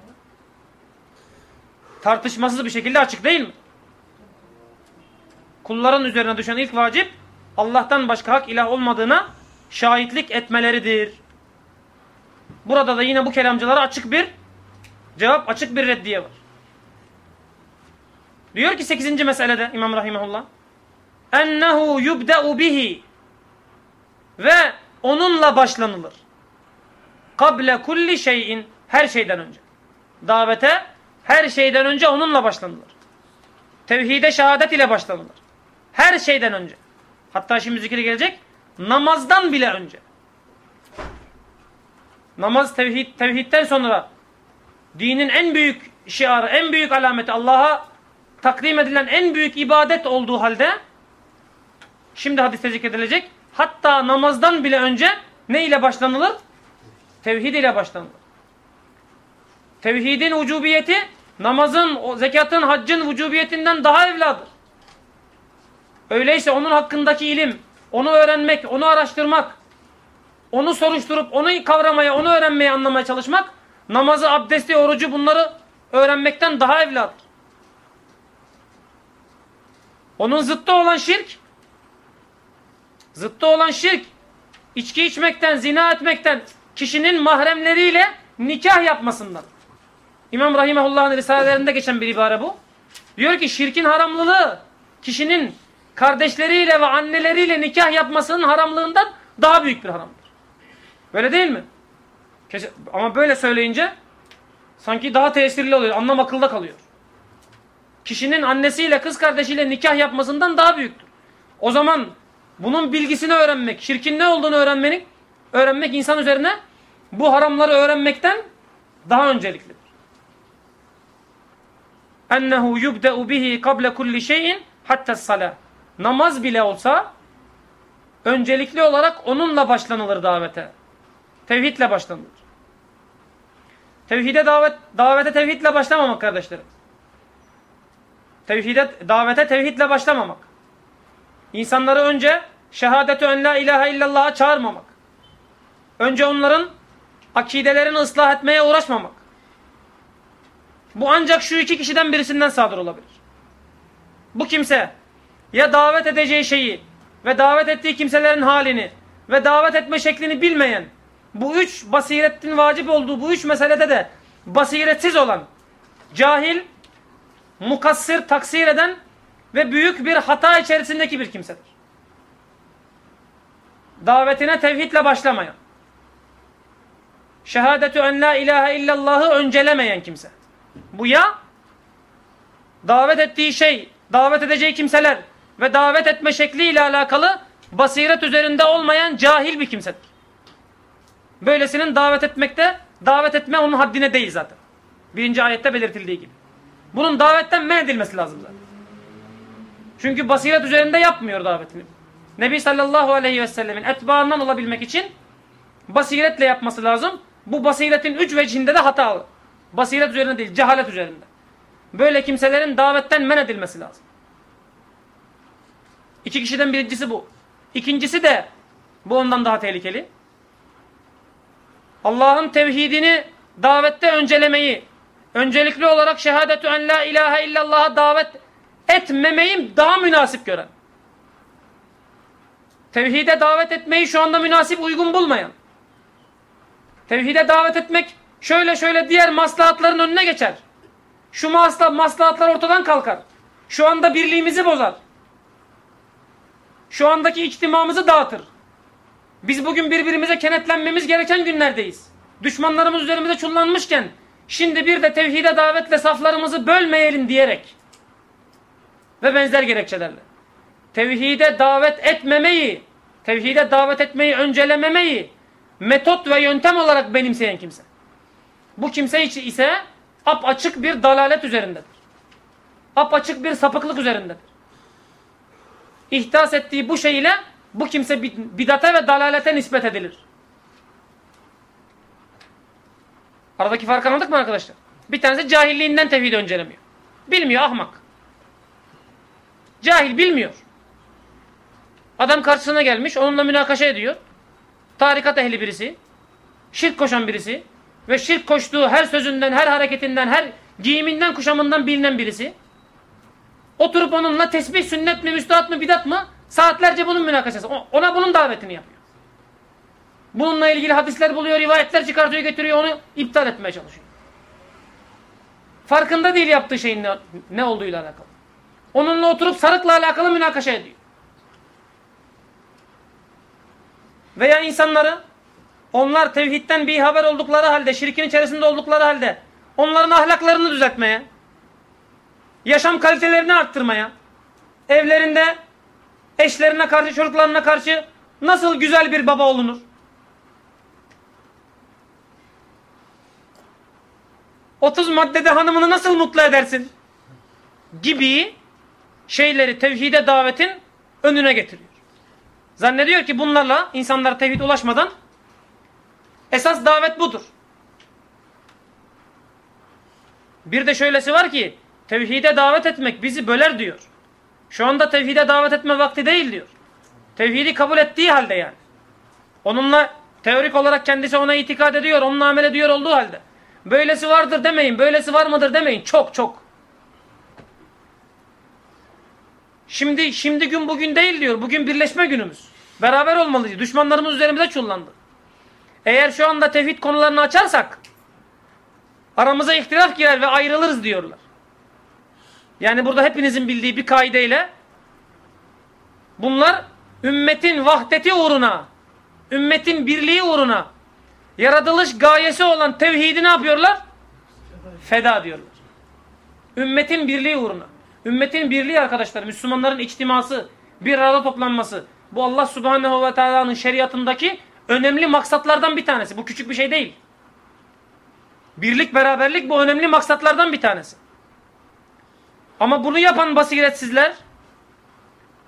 Tartışmasız bir şekilde açık değil mi? Kulların üzerine düşen ilk vacip Allah'tan başka hak ilah olmadığına şahitlik etmeleridir. Burada da yine bu kelamcılara açık bir cevap, açık bir reddiye var. Diyor ki 8. meselede İmam Rahimahullah ennehu yubda'u bihi ve onunla başlanılır. Kable kulli şeyin her şeyden önce. Davete her şeyden önce onunla başlanılır. Tevhide şehadet ile başlanılır. Her şeyden önce. Hatta şimdi zikri gelecek. Namazdan bile önce. Namaz tevhid, tevhidden sonra dinin en büyük şiarı, en büyük alameti Allah'a takdim edilen en büyük ibadet olduğu halde şimdi hadiste zikredilecek. Hatta namazdan bile önce ne ile başlanılır? Tevhid ile başlanılır. Tevhidin ucubiyeti namazın, zekatın, haccın vücubiyetinden daha evladır. Öyleyse onun hakkındaki ilim, onu öğrenmek, onu araştırmak, onu soruşturup, onu kavramaya, onu öğrenmeye, anlamaya çalışmak, namazı, abdesti, orucu bunları öğrenmekten daha evladır. Onun zıttı olan şirk, zıttı olan şirk, içki içmekten, zina etmekten, kişinin mahremleriyle nikah yapmasından. İmam Rahimahullah'ın risalelerinde geçen bir ibare bu. Diyor ki şirkin haramlılığı, kişinin kardeşleriyle ve anneleriyle nikah yapmasının haramlığından daha büyük bir haramdır. Böyle değil mi? Ama böyle söyleyince sanki daha tesirli oluyor. Anlam akılda kalıyor. Kişinin annesiyle kız kardeşiyle nikah yapmasından daha büyüktür. O zaman bunun bilgisini öğrenmek, şirkin ne olduğunu öğrenmenin, öğrenmek insan üzerine bu haramları öğrenmekten daha önceliklidir. Ennehu yubde'u bihi kable kulli şeyin hatta salah. Namaz bile olsa öncelikli olarak onunla başlanılır davete. Tevhidle başlanılır. Tevhide davet, davete tevhidle başlamamak kardeşlerim. Tevhide, davete tevhidle başlamamak. İnsanları önce şehadetü en la ilahe illallah'a çağırmamak. Önce onların akidelerini ıslah etmeye uğraşmamak. Bu ancak şu iki kişiden birisinden sadır olabilir. Bu kimse ya davet edeceği şeyi ve davet ettiği kimselerin halini ve davet etme şeklini bilmeyen bu üç basiretin vacip olduğu bu üç meselede de basiretsiz olan cahil, mukassir, taksir eden ve büyük bir hata içerisindeki bir kimsedir. Davetine tevhidle başlamayan, şehadetü en la ilahe illallah'ı öncelemeyen kimse. Bu ya davet ettiği şey, davet edeceği kimseler ve davet etme şekliyle alakalı basiret üzerinde olmayan cahil bir kimsedir. Böylesinin davet etmekte, davet etme onun haddine değil zaten. Birinci ayette belirtildiği gibi. Bunun davetten men edilmesi lazım zaten. Çünkü basiret üzerinde yapmıyor davetini. Nebi sallallahu aleyhi ve sellemin etbaından olabilmek için basiretle yapması lazım. Bu basiretin üç vecihinde de hatalı. Basiret üzerinde değil, cehalet üzerinde. Böyle kimselerin davetten men edilmesi lazım. İki kişiden birincisi bu. İkincisi de bu ondan daha tehlikeli. Allah'ın tevhidini davette öncelemeyi, öncelikli olarak şehadetü en la ilahe illallah'a davet etmemeyi daha münasip gören. Tevhide davet etmeyi şu anda münasip uygun bulmayan. Tevhide davet etmek şöyle şöyle diğer maslahatların önüne geçer. Şu masla, maslahatlar ortadan kalkar. Şu anda birliğimizi bozar. Şu andaki içtimamızı dağıtır. Biz bugün birbirimize kenetlenmemiz gereken günlerdeyiz. Düşmanlarımız üzerimize çullanmışken şimdi bir de tevhide davetle saflarımızı bölmeyelim diyerek ve benzer gerekçelerle. Tevhide davet etmemeyi, tevhide davet etmeyi öncelememeyi metot ve yöntem olarak benimseyen kimse. Bu kimse ise ap açık bir dalalet üzerindedir. Ap açık bir sapıklık üzerindedir. İhtas ettiği bu şey ile bu kimse bidate ve dalalete nispet edilir. Aradaki farkı anladık mı arkadaşlar? Bir tanesi cahilliğinden tevhid öncelemiyor. Bilmiyor ahmak. Cahil bilmiyor. Adam karşısına gelmiş onunla münakaşa ediyor. Tarikat ehli birisi. Şirk koşan birisi. Ve şirk koştuğu her sözünden, her hareketinden, her giyiminden, kuşamından bilinen birisi. Oturup onunla tesbih, sünnet mi, müstahat mı, bidat mı? Saatlerce bunun münakaşası. Ona bunun davetini yapıyor. Bununla ilgili hadisler buluyor, rivayetler çıkartıyor, getiriyor, onu iptal etmeye çalışıyor. Farkında değil yaptığı şeyin ne, ne olduğuyla alakalı. Onunla oturup sarıkla alakalı münakaşa ediyor. Veya insanları onlar tevhidden bir haber oldukları halde, şirkin içerisinde oldukları halde onların ahlaklarını düzeltmeye, yaşam kalitelerini arttırmaya, evlerinde eşlerine karşı, çocuklarına karşı nasıl güzel bir baba olunur? Otuz maddede hanımını nasıl mutlu edersin? Gibi şeyleri tevhide davetin önüne getiriyor. Zannediyor ki bunlarla insanlara tevhid ulaşmadan esas davet budur. Bir de şöylesi var ki tevhide davet etmek bizi böler diyor. Şu anda tevhide davet etme vakti değil diyor. Tevhidi kabul ettiği halde yani. Onunla teorik olarak kendisi ona itikad ediyor, onunla amel ediyor olduğu halde. Böylesi vardır demeyin, böylesi var mıdır demeyin. Çok çok. Şimdi şimdi gün bugün değil diyor. Bugün birleşme günümüz. Beraber olmalıyız. Düşmanlarımız üzerimize çullandı. Eğer şu anda tevhid konularını açarsak aramıza ihtilaf girer ve ayrılırız diyorlar. Yani burada hepinizin bildiği bir kaideyle bunlar ümmetin vahdeti uğruna, ümmetin birliği uğruna yaratılış gayesi olan tevhidi ne yapıyorlar? Feda diyorlar. Ümmetin birliği uğruna. Ümmetin birliği arkadaşlar, Müslümanların içtiması, bir arada toplanması. Bu Allah subhanehu ve teala'nın şeriatındaki önemli maksatlardan bir tanesi. Bu küçük bir şey değil. Birlik, beraberlik bu önemli maksatlardan bir tanesi. Ama bunu yapan basiretsizler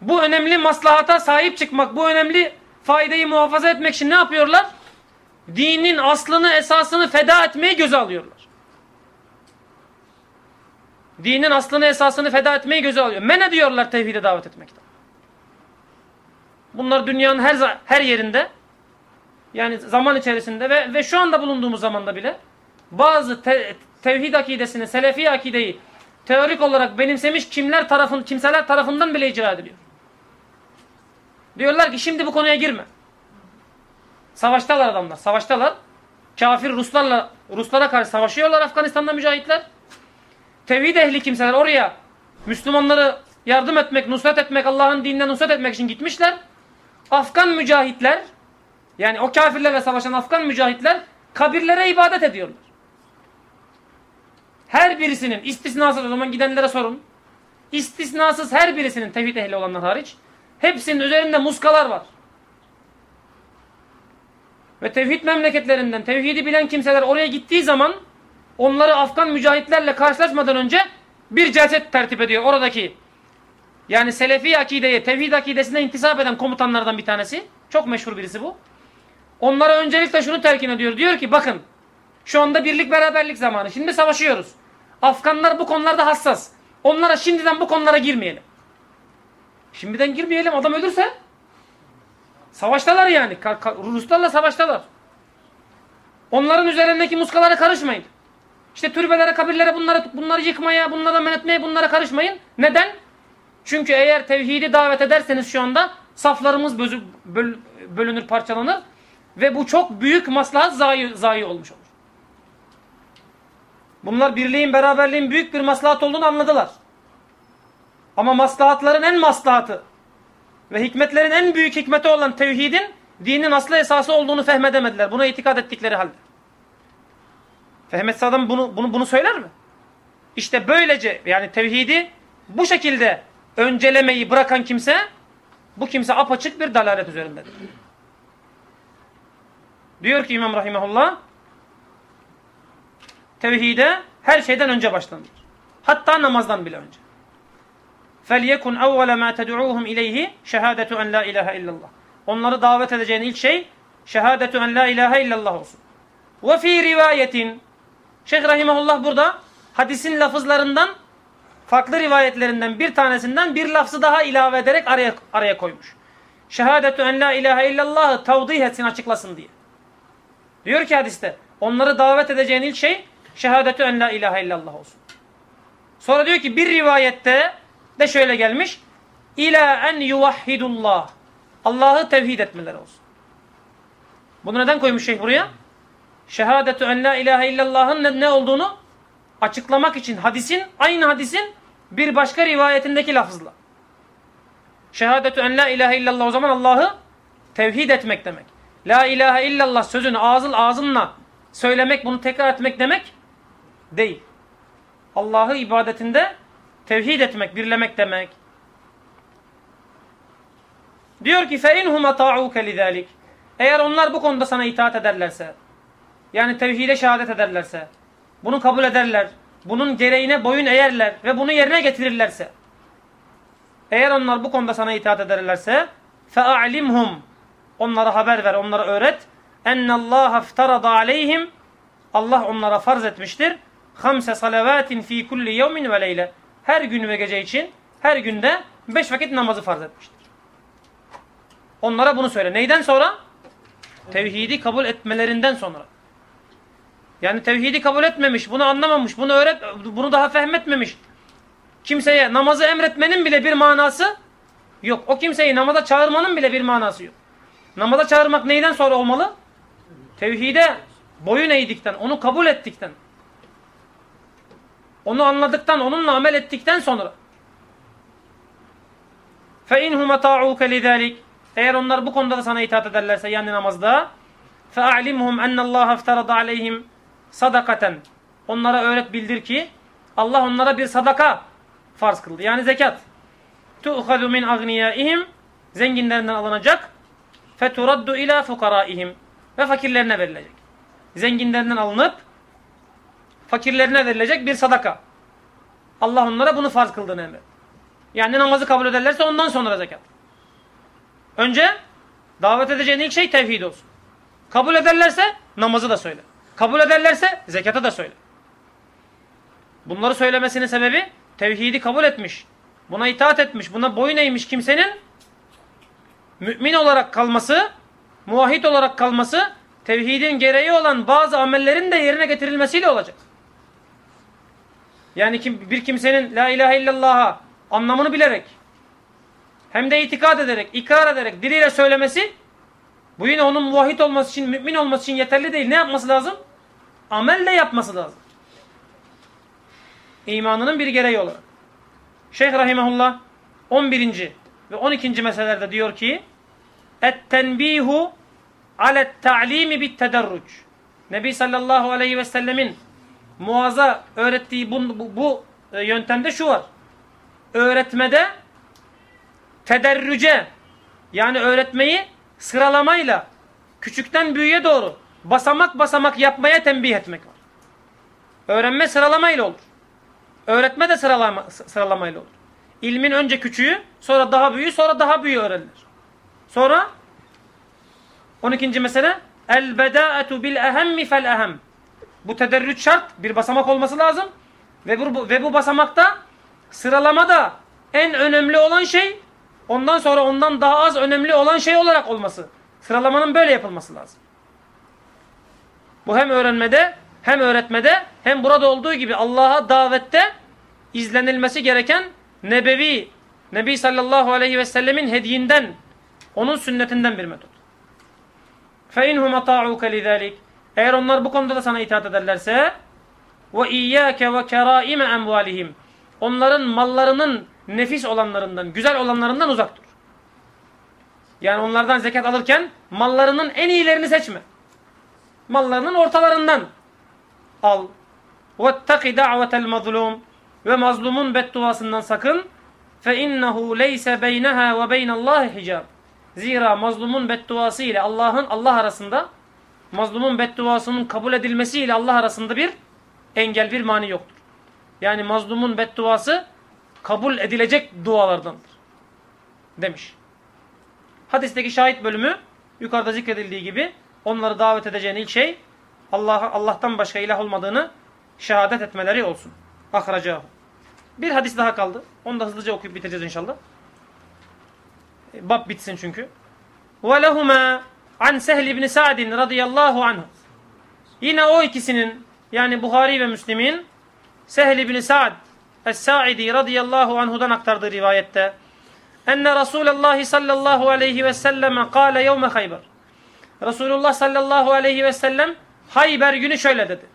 bu önemli maslahata sahip çıkmak, bu önemli faydayı muhafaza etmek için ne yapıyorlar? Dinin aslını, esasını feda etmeyi göze alıyorlar. Dinin aslını, esasını feda etmeyi göze alıyor. Men ediyorlar tevhide davet etmekten. Bunlar dünyanın her her yerinde yani zaman içerisinde ve ve şu anda bulunduğumuz zamanda bile bazı te, tevhid akidesini, selefi akideyi teorik olarak benimsemiş kimler tarafın kimseler tarafından bile icra ediliyor. Diyorlar ki şimdi bu konuya girme. Savaştalar adamlar. Savaştalar. Kafir Ruslarla Ruslara karşı savaşıyorlar Afganistan'da mücahitler. Tevhid ehli kimseler oraya Müslümanları yardım etmek, nusret etmek, Allah'ın dinine nusret etmek için gitmişler. Afgan mücahitler yani o kafirlerle savaşan Afgan mücahitler kabirlere ibadet ediyorlar. Her birisinin istisnasız o zaman gidenlere sorun. İstisnasız her birisinin tevhid ehli olanlar hariç hepsinin üzerinde muskalar var. Ve tevhid memleketlerinden tevhidi bilen kimseler oraya gittiği zaman onları Afgan mücahitlerle karşılaşmadan önce bir celset tertip ediyor oradaki. Yani Selefi akideye, tevhid akidesine intisap eden komutanlardan bir tanesi. Çok meşhur birisi bu. Onlara öncelikle şunu telkin ediyor. Diyor ki bakın şu anda birlik beraberlik zamanı. Şimdi savaşıyoruz. Afganlar bu konularda hassas. Onlara şimdiden bu konulara girmeyelim. Şimdiden girmeyelim adam ölürse savaştalar yani. Ruslarla savaştalar. Onların üzerindeki muskalara karışmayın. İşte türbelere, kabirlere bunları, bunları yıkmaya, bunları men etmeye, bunlara karışmayın. Neden? Çünkü eğer tevhidi davet ederseniz şu anda saflarımız bözü, böl, bölünür, parçalanır. Ve bu çok büyük maslahat zayi, zayi olmuş olur. Bunlar birliğin, beraberliğin büyük bir maslahat olduğunu anladılar. Ama maslahatların en maslahatı ve hikmetlerin en büyük hikmeti olan tevhidin dinin aslı esası olduğunu fehmedemediler. Buna itikad ettikleri halde. Fehmetse adam bunu, bunu, bunu söyler mi? İşte böylece yani tevhidi bu şekilde öncelemeyi bırakan kimse bu kimse apaçık bir dalalet üzerindedir. Diyor ki İmam Rahimahullah tevhide her şeyden önce başlanır. Hatta namazdan bile önce. فَلْيَكُنْ اَوَّلَ مَا تَدْعُوهُمْ اِلَيْهِ شَهَادَةُ اَنْ لَا اِلَٰهَ illallah. Onları davet edeceğin ilk şey şehadetu en la ilahe illallah olsun. Ve fi rivayetin Şeyh Rahimahullah burada hadisin lafızlarından farklı rivayetlerinden bir tanesinden bir lafzı daha ilave ederek araya, araya koymuş. Şehadetu en la ilahe illallah'ı tavdih etsin açıklasın diye. Diyor ki hadiste onları davet edeceğin ilk şey şehadetu en la ilahe illallah olsun. Sonra diyor ki bir rivayette de şöyle gelmiş. İla en yuvahhidullah. Allah'ı tevhid etmeleri olsun. Bunu neden koymuş şeyh buraya? Şehadetu en la ilahe illallah'ın ne, ne olduğunu açıklamak için hadisin, aynı hadisin bir başka rivayetindeki lafızla. Şehadetu en la ilahe illallah o zaman Allah'ı tevhid etmek demek. La ilahe illallah sözünü ağzın ağzınla söylemek, bunu tekrar etmek demek değil. Allah'ı ibadetinde tevhid etmek, birlemek demek. Diyor ki فَاِنْهُمَ تَعُوكَ لِذَٰلِكَ Eğer onlar bu konuda sana itaat ederlerse, yani tevhide şehadet ederlerse, bunu kabul ederler, bunun gereğine boyun eğerler ve bunu yerine getirirlerse, eğer onlar bu konuda sana itaat ederlerse, فَاَعْلِمْهُمْ Onlara haber ver, onlara öğret. اَنَّ اللّٰهَ اَفْتَرَضَ عَلَيْهِمْ Allah onlara farz etmiştir. خَمْسَ صَلَوَاتٍ ف۪ي كُلِّ يَوْمٍ وَلَيْلَ her gün ve gece için, her günde beş vakit namazı farz etmiştir. Onlara bunu söyle. Neyden sonra? Tevhidi kabul etmelerinden sonra. Yani tevhidi kabul etmemiş, bunu anlamamış, bunu öğret, bunu daha fehmetmemiş. Kimseye namazı emretmenin bile bir manası yok. O kimseyi namaza çağırmanın bile bir manası yok. Namaza çağırmak neyden sonra olmalı? Tevhide boyun eğdikten, onu kabul ettikten, onu anladıktan, onunla amel ettikten sonra. فَاِنْهُمَ تَعُوكَ لِذَٰلِكَ Eğer onlar bu konuda da sana itaat ederlerse yani namazda فَاَعْلِمْهُمْ اَنَّ اللّٰهَ اَفْتَرَضَ عَلَيْهِمْ sadakaten. Onlara öğret bildir ki Allah onlara bir sadaka farz kıldı. Yani zekat. Tu'khadu min agniyaihim zenginlerinden alınacak. Feturaddu ila fukaraihim ve fakirlerine verilecek. Zenginlerinden alınıp fakirlerine verilecek bir sadaka. Allah onlara bunu farz kıldığını emret. Yani namazı kabul ederlerse ondan sonra zekat. Önce davet edeceğin ilk şey tevhid olsun. Kabul ederlerse namazı da söyle. Kabul ederlerse zekatı da söyle. Bunları söylemesinin sebebi tevhidi kabul etmiş. Buna itaat etmiş. Buna boyun eğmiş kimsenin mümin olarak kalması, muahit olarak kalması tevhidin gereği olan bazı amellerin de yerine getirilmesiyle olacak. Yani kim, bir kimsenin la ilahe illallah'a anlamını bilerek hem de itikad ederek, ikrar ederek diliyle söylemesi bu yine onun muvahhid olması için, mümin olması için yeterli değil. Ne yapması lazım? Amel de yapması lazım. İmanının bir gereği olarak. Şeyh Rahimahullah 11. ve 12. meselelerde diyor ki Et-tenbihu alet ta'limi bit tederruc. Nebi sallallahu aleyhi ve sellemin muaza öğrettiği bu, bu, bu e, yöntemde şu var. Öğretmede tederrüce yani öğretmeyi sıralamayla küçükten büyüğe doğru basamak basamak yapmaya tembih etmek var. Öğrenme sıralamayla olur. Öğretme de sıralama, sıralamayla olur. İlmin önce küçüğü, sonra daha büyüğü, sonra daha büyüğü öğrenilir. Sonra 12. mesele el beda'etu bil ehemmi fel ehem. Bu tederrüt şart, bir basamak olması lazım. Ve bu, ve bu basamakta sıralamada en önemli olan şey ondan sonra ondan daha az önemli olan şey olarak olması. Sıralamanın böyle yapılması lazım. Bu hem öğrenmede hem öğretmede hem burada olduğu gibi Allah'a davette izlenilmesi gereken nebevi, Nebi sallallahu aleyhi ve sellemin hediyinden, onun sünnetinden bir metot. فَاِنْهُمَ طَاعُوكَ لِذَٰلِكَ Eğer onlar bu konuda da sana itaat ederlerse وَاِيَّاكَ وَكَرَائِمَ اَمْوَالِهِمْ Onların mallarının nefis olanlarından, güzel olanlarından uzak dur. Yani onlardan zekat alırken mallarının en iyilerini seçme. Mallarının ortalarından al. وَاتَّقِ دَعْوَةَ الْمَظْلُومِ Ve mazlumun bedduasından sakın. فَاِنَّهُ لَيْسَ بَيْنَهَا وَبَيْنَ اللّٰهِ حِجَابٍ Zira mazlumun bedduası ile Allah'ın Allah arasında mazlumun bedduasının kabul edilmesiyle Allah arasında bir engel, bir mani yoktur. Yani mazlumun bedduası kabul edilecek dualardandır. Demiş. Hadisteki şahit bölümü yukarıda zikredildiği gibi onları davet edeceğin ilk şey Allah Allah'tan başka ilah olmadığını şehadet etmeleri olsun. Akracahu. Bir hadis daha kaldı. Onu da hızlıca okuyup bitireceğiz inşallah. Bab bitsin çünkü. Lehuma an Sehl ibn Sa'd radıyallahu anhu. Yine o ikisinin yani Buhari ve Müslim'in Sehl ibn Sa'd Es-Sa'idi radıyallahu anhu'dan aktardığı rivayette enne Resulullah sallallahu aleyhi ve sellem kâle yevme Hayber. Resulullah sallallahu aleyhi ve sellem Hayber günü şöyle dedi.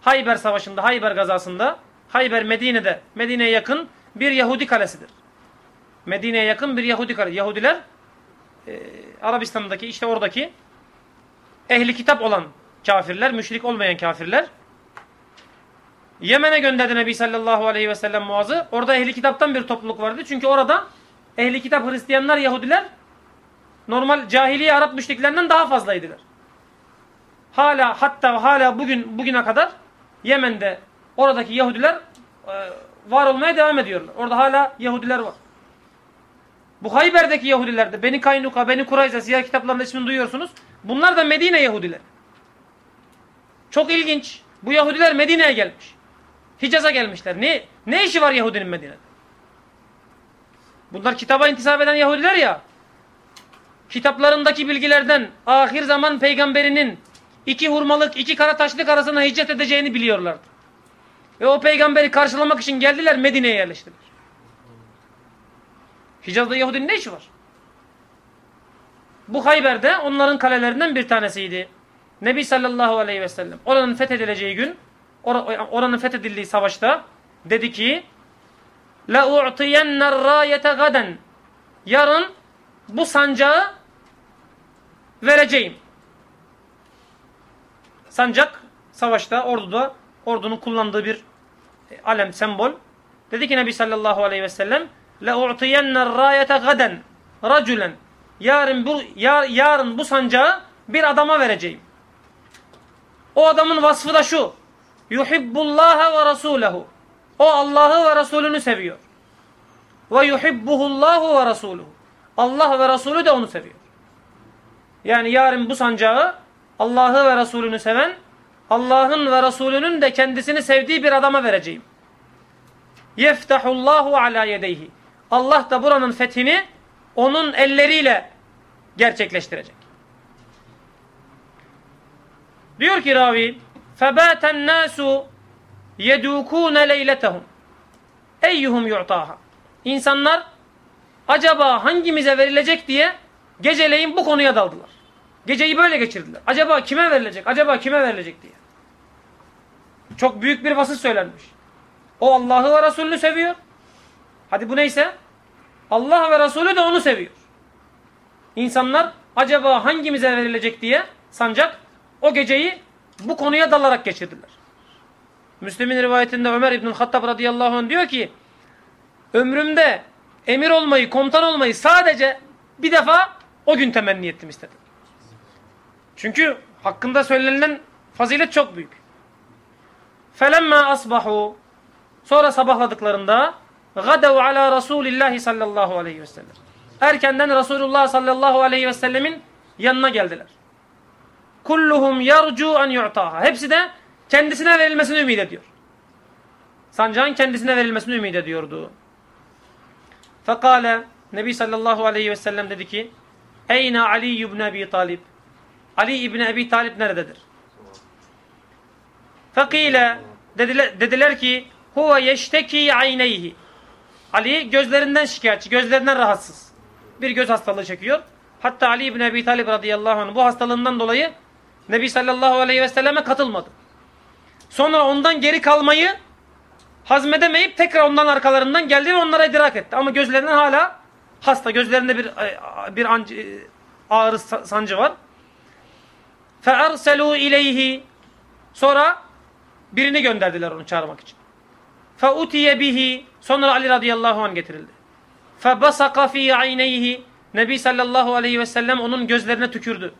Hayber savaşında, Hayber gazasında, Hayber Medine'de, Medine'ye yakın bir Yahudi kalesidir. Medine'ye yakın bir Yahudi kalesi. Yahudiler e, Arabistan'daki işte oradaki ehli kitap olan kafirler, müşrik olmayan kafirler Yemen'e gönderdi Nebi sallallahu aleyhi ve sellem Muaz'ı. Orada ehli kitaptan bir topluluk vardı. Çünkü orada ehli kitap Hristiyanlar, Yahudiler normal cahiliye Arap müşriklerinden daha fazlaydılar. Hala hatta hala bugün bugüne kadar Yemen'de oradaki Yahudiler e, var olmaya devam ediyorlar. Orada hala Yahudiler var. Bu Hayber'deki Yahudiler de Beni Kaynuka, Beni Kurayza siyah kitaplarında ismini duyuyorsunuz. Bunlar da Medine Yahudiler. Çok ilginç. Bu Yahudiler Medine'ye gelmiş. Hicaz'a gelmişler. Ne, ne işi var Yahudinin Medine'de? Bunlar kitaba intisap eden Yahudiler ya. Kitaplarındaki bilgilerden ahir zaman peygamberinin iki hurmalık, iki kara taşlık arasına hicret edeceğini biliyorlardı. Ve o peygamberi karşılamak için geldiler Medine'ye yerleştiler. Hicaz'da Yahudinin ne işi var? Bu Hayber'de onların kalelerinden bir tanesiydi. Nebi sallallahu aleyhi ve sellem oranın fethedileceği gün oranın fethedildiği savaşta dedi ki la u'tiyenner rayete gaden yarın bu sancağı vereceğim. Sancak savaşta orduda ordunun kullandığı bir alem sembol. Dedi ki Nebi sallallahu aleyhi ve sellem u'tiyenner rayete gaden raculen yarın bu yar, yarın bu sancağı bir adama vereceğim. O adamın vasfı da şu. Yuhibbullaha ve rasulehu. O Allah'ı ve Resulünü seviyor. Ve yuhibbuhullahu ve rasuluhu. Allah ve Resulü de onu seviyor. Yani yarın bu sancağı Allah'ı ve Resulünü seven, Allah'ın ve Resulünün de kendisini sevdiği bir adama vereceğim. Yeftahullahu ala yedeyhi. Allah da buranın fethini onun elleriyle gerçekleştirecek. Diyor ki ravi فَبَاتَ النَّاسُ يَدُوكُونَ لَيْلَتَهُمْ Eyyuhum yu'taha. İnsanlar acaba hangimize verilecek diye geceleyin bu konuya daldılar. Geceyi böyle geçirdiler. Acaba kime verilecek? Acaba kime verilecek diye. Çok büyük bir vasıf söylenmiş. O Allah'ı ve Resulünü seviyor. Hadi bu neyse Allah ve Resulü de onu seviyor. İnsanlar acaba hangimize verilecek diye sancak o geceyi bu konuya dalarak geçirdiler. Müslüm'ün rivayetinde Ömer İbnül Hattab radıyallahu anh diyor ki ömrümde emir olmayı, komutan olmayı sadece bir defa o gün temenni ettim istedim. Çünkü hakkında söylenilen fazilet çok büyük. Felemma asbahu sonra sabahladıklarında Gadev ala Resulillahi sallallahu aleyhi ve sellem. Erkenden Resulullah sallallahu aleyhi ve sellemin yanına geldiler. Kulluhum yarcu an yu'taha. Hepsi de kendisine verilmesini ümit ediyor. Sancağın kendisine verilmesini ümit ediyordu. Fekale Nebi sallallahu aleyhi ve sellem dedi ki Eyne Ali ibn Ebi Talib Ali ibn Ebi Talib nerededir? Fekile dediler, dediler ki huve yeşteki ayneyhi Ali gözlerinden şikayetçi, gözlerinden rahatsız. Bir göz hastalığı çekiyor. Hatta Ali ibn Abi Talib radıyallahu anh bu hastalığından dolayı Nebi sallallahu aleyhi ve selleme katılmadı. Sonra ondan geri kalmayı hazmedemeyip tekrar ondan arkalarından geldi ve onlara idrak etti. Ama gözlerinden hala hasta. Gözlerinde bir bir ağrı sancı var. فَاَرْسَلُوا اِلَيْهِ Sonra birini gönderdiler onu çağırmak için. فَاُتِيَ bihi Sonra Ali radıyallahu anh getirildi. فَبَسَقَ ف۪ي عَيْنَيْهِ Nebi sallallahu aleyhi ve sellem onun gözlerine tükürdü.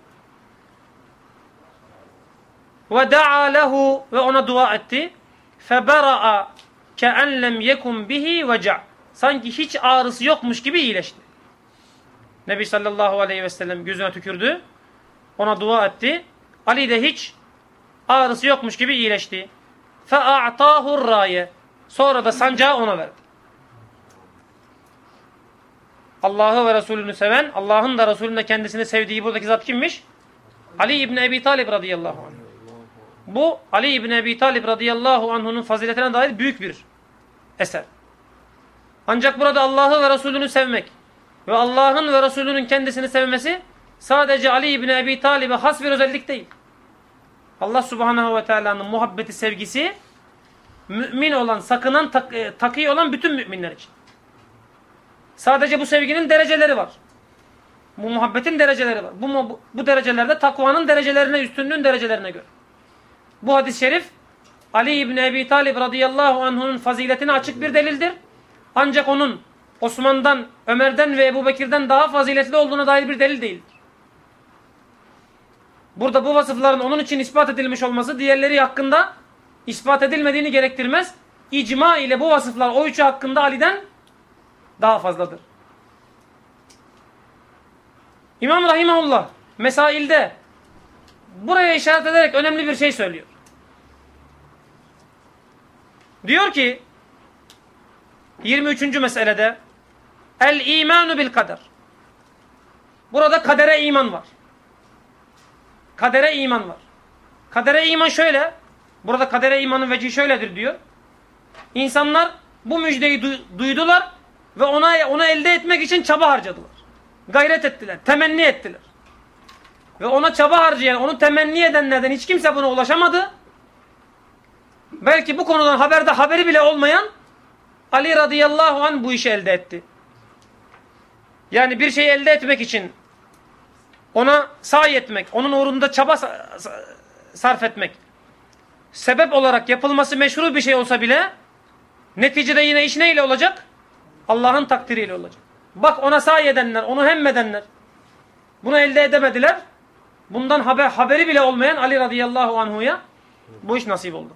ve da'a lehu ve ona dua etti. Febera'a ke'en lem yekun bihi veca. Sanki hiç ağrısı yokmuş gibi iyileşti. Nebi sallallahu aleyhi ve sellem gözüne tükürdü. Ona dua etti. Ali de hiç ağrısı yokmuş gibi iyileşti. فَاَعْطَاهُ raye. Sonra da sancağı ona verdi. Allah'ı ve Resulünü seven, Allah'ın da Resulünün de kendisini sevdiği buradaki zat kimmiş? Ali İbni Ebi Talib radıyallahu anh. Bu Ali İbni Ebi Talib radıyallahu anh'unun faziletine dair büyük bir eser. Ancak burada Allah'ı ve Resulünü sevmek ve Allah'ın ve Resulünün kendisini sevmesi sadece Ali İbni Ebi Talib'e has bir özellik değil. Allah Subhanahu ve Teala'nın muhabbeti, sevgisi mümin olan, sakınan, tak, e, takiy olan bütün müminler için. Sadece bu sevginin dereceleri var. Bu muhabbetin dereceleri var. Bu, bu, derecelerde takvanın derecelerine, üstünlüğün derecelerine göre. Bu hadis-i şerif Ali İbni Ebi Talib radıyallahu anh'un faziletine açık bir delildir. Ancak onun Osman'dan, Ömer'den ve Ebu Bekir'den daha faziletli olduğuna dair bir delil değildir. Burada bu vasıfların onun için ispat edilmiş olması diğerleri hakkında ispat edilmediğini gerektirmez. İcma ile bu vasıflar o üçü hakkında Ali'den daha fazladır. İmam Rahimahullah mesailde buraya işaret ederek önemli bir şey söylüyor. Diyor ki 23. meselede el imanu bil kader. Burada kadere iman var. Kadere iman var. Kadere iman şöyle. Burada kadere imanın vecihi şöyledir diyor. İnsanlar bu müjdeyi du duydular ve ona onu elde etmek için çaba harcadılar. Gayret ettiler, temenni ettiler. Ve ona çaba harcayan, onu temenni edenlerden hiç kimse buna ulaşamadı. Belki bu konudan haberde haberi bile olmayan Ali radıyallahu anh bu işi elde etti. Yani bir şeyi elde etmek için ona sahi etmek, onun uğrunda çaba sarf etmek, sebep olarak yapılması meşru bir şey olsa bile neticede yine iş neyle olacak? Allah'ın takdiriyle olacak. Bak ona sahi edenler, onu hemmedenler bunu elde edemediler. Bundan haber, haberi bile olmayan Ali radıyallahu anhuya bu iş nasip oldu.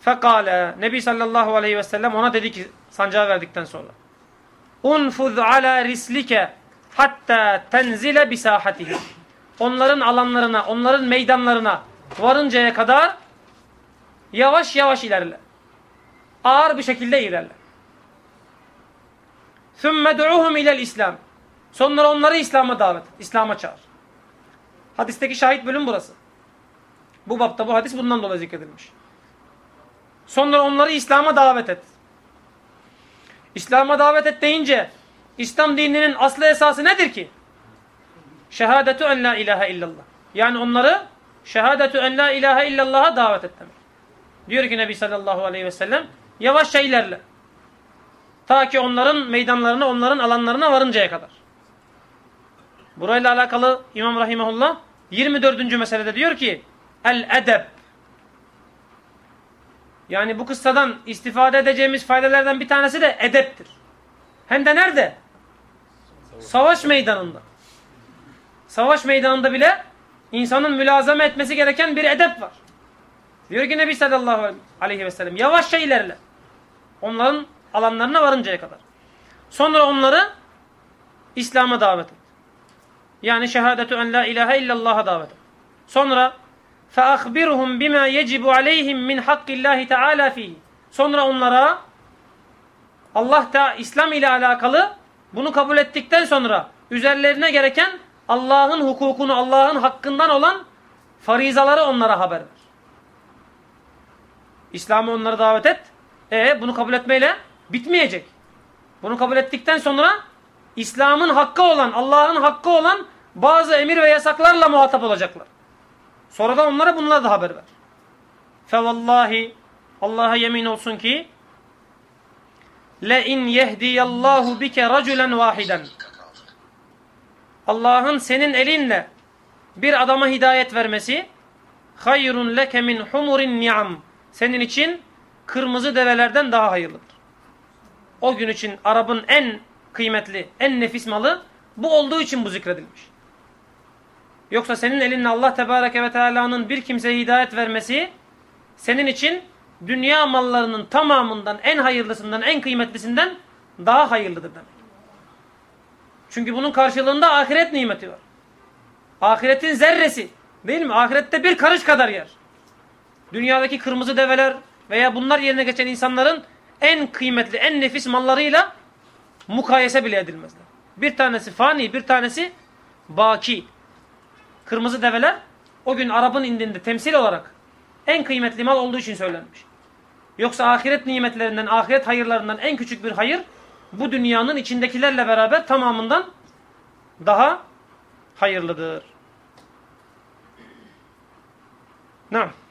Fekale Nebi sallallahu aleyhi ve sellem ona dedi ki sancağı verdikten sonra. Unfuz ala rislike hatta tenzile bisahatihi. Onların alanlarına, onların meydanlarına varıncaya kadar yavaş yavaş ilerle. Ağır bir şekilde ilerle. ثُمَّ دُعُهُمْ ilel İslam. Sonra onları İslam'a davet, İslam'a çağır. Hadisteki şahit bölüm burası. Bu bapta bu hadis bundan dolayı zikredilmiş. Sonra onları İslam'a davet et. İslam'a davet et deyince İslam dininin aslı esası nedir ki? Şehadetü en la ilahe illallah. Yani onları şehadetü en la ilahe illallah'a davet et demek. Diyor ki Nebi sallallahu aleyhi ve sellem yavaşça ilerle. Ta ki onların meydanlarına, onların alanlarına varıncaya kadar. Burayla alakalı İmam Rahimahullah 24. meselede diyor ki el edeb yani bu kıssadan istifade edeceğimiz faydalardan bir tanesi de edeptir. Hem de nerede? Savaş meydanında. Savaş meydanında bile insanın mülazeme etmesi gereken bir edep var. Diyor ki Nebi sallallahu aleyhi ve sellem yavaşça ilerle. Onların alanlarına varıncaya kadar. Sonra onları İslam'a davet et. Yani şehadetü en la ilahe illallah'a davet et. Sonra فَاَخْبِرْهُمْ بِمَا يَجِبُ عَلَيْهِمْ مِنْ حَقِّ اللّٰهِ تَعَالَى ف۪يهِ Sonra onlara Allah da İslam ile alakalı bunu kabul ettikten sonra üzerlerine gereken Allah'ın hukukunu, Allah'ın hakkından olan farizaları onlara haber ver. İslam'ı onlara davet et. E bunu kabul etmeyle bitmeyecek. Bunu kabul ettikten sonra İslam'ın hakkı olan, Allah'ın hakkı olan bazı emir ve yasaklarla muhatap olacaklar. Sonra da onlara bunlara da haber ver. Fevallahi Allah'a yemin olsun ki le in yehdiyallahu bike raculen vahiden Allah'ın senin elinle bir adama hidayet vermesi hayrun leke min humurin ni'am senin için kırmızı develerden daha hayırlıdır. O gün için Arap'ın en kıymetli, en nefis malı bu olduğu için bu zikredilmiş. Yoksa senin elinde Allah Tebareke ve Teala'nın bir kimseye hidayet vermesi senin için dünya mallarının tamamından en hayırlısından en kıymetlisinden daha hayırlıdır demek. Çünkü bunun karşılığında ahiret nimeti var. Ahiretin zerresi değil mi? Ahirette bir karış kadar yer. Dünyadaki kırmızı develer veya bunlar yerine geçen insanların en kıymetli, en nefis mallarıyla mukayese bile edilmezler. Bir tanesi fani, bir tanesi baki. Kırmızı develer o gün Arap'ın indinde temsil olarak en kıymetli mal olduğu için söylenmiş. Yoksa ahiret nimetlerinden, ahiret hayırlarından en küçük bir hayır bu dünyanın içindekilerle beraber tamamından daha hayırlıdır. Naam.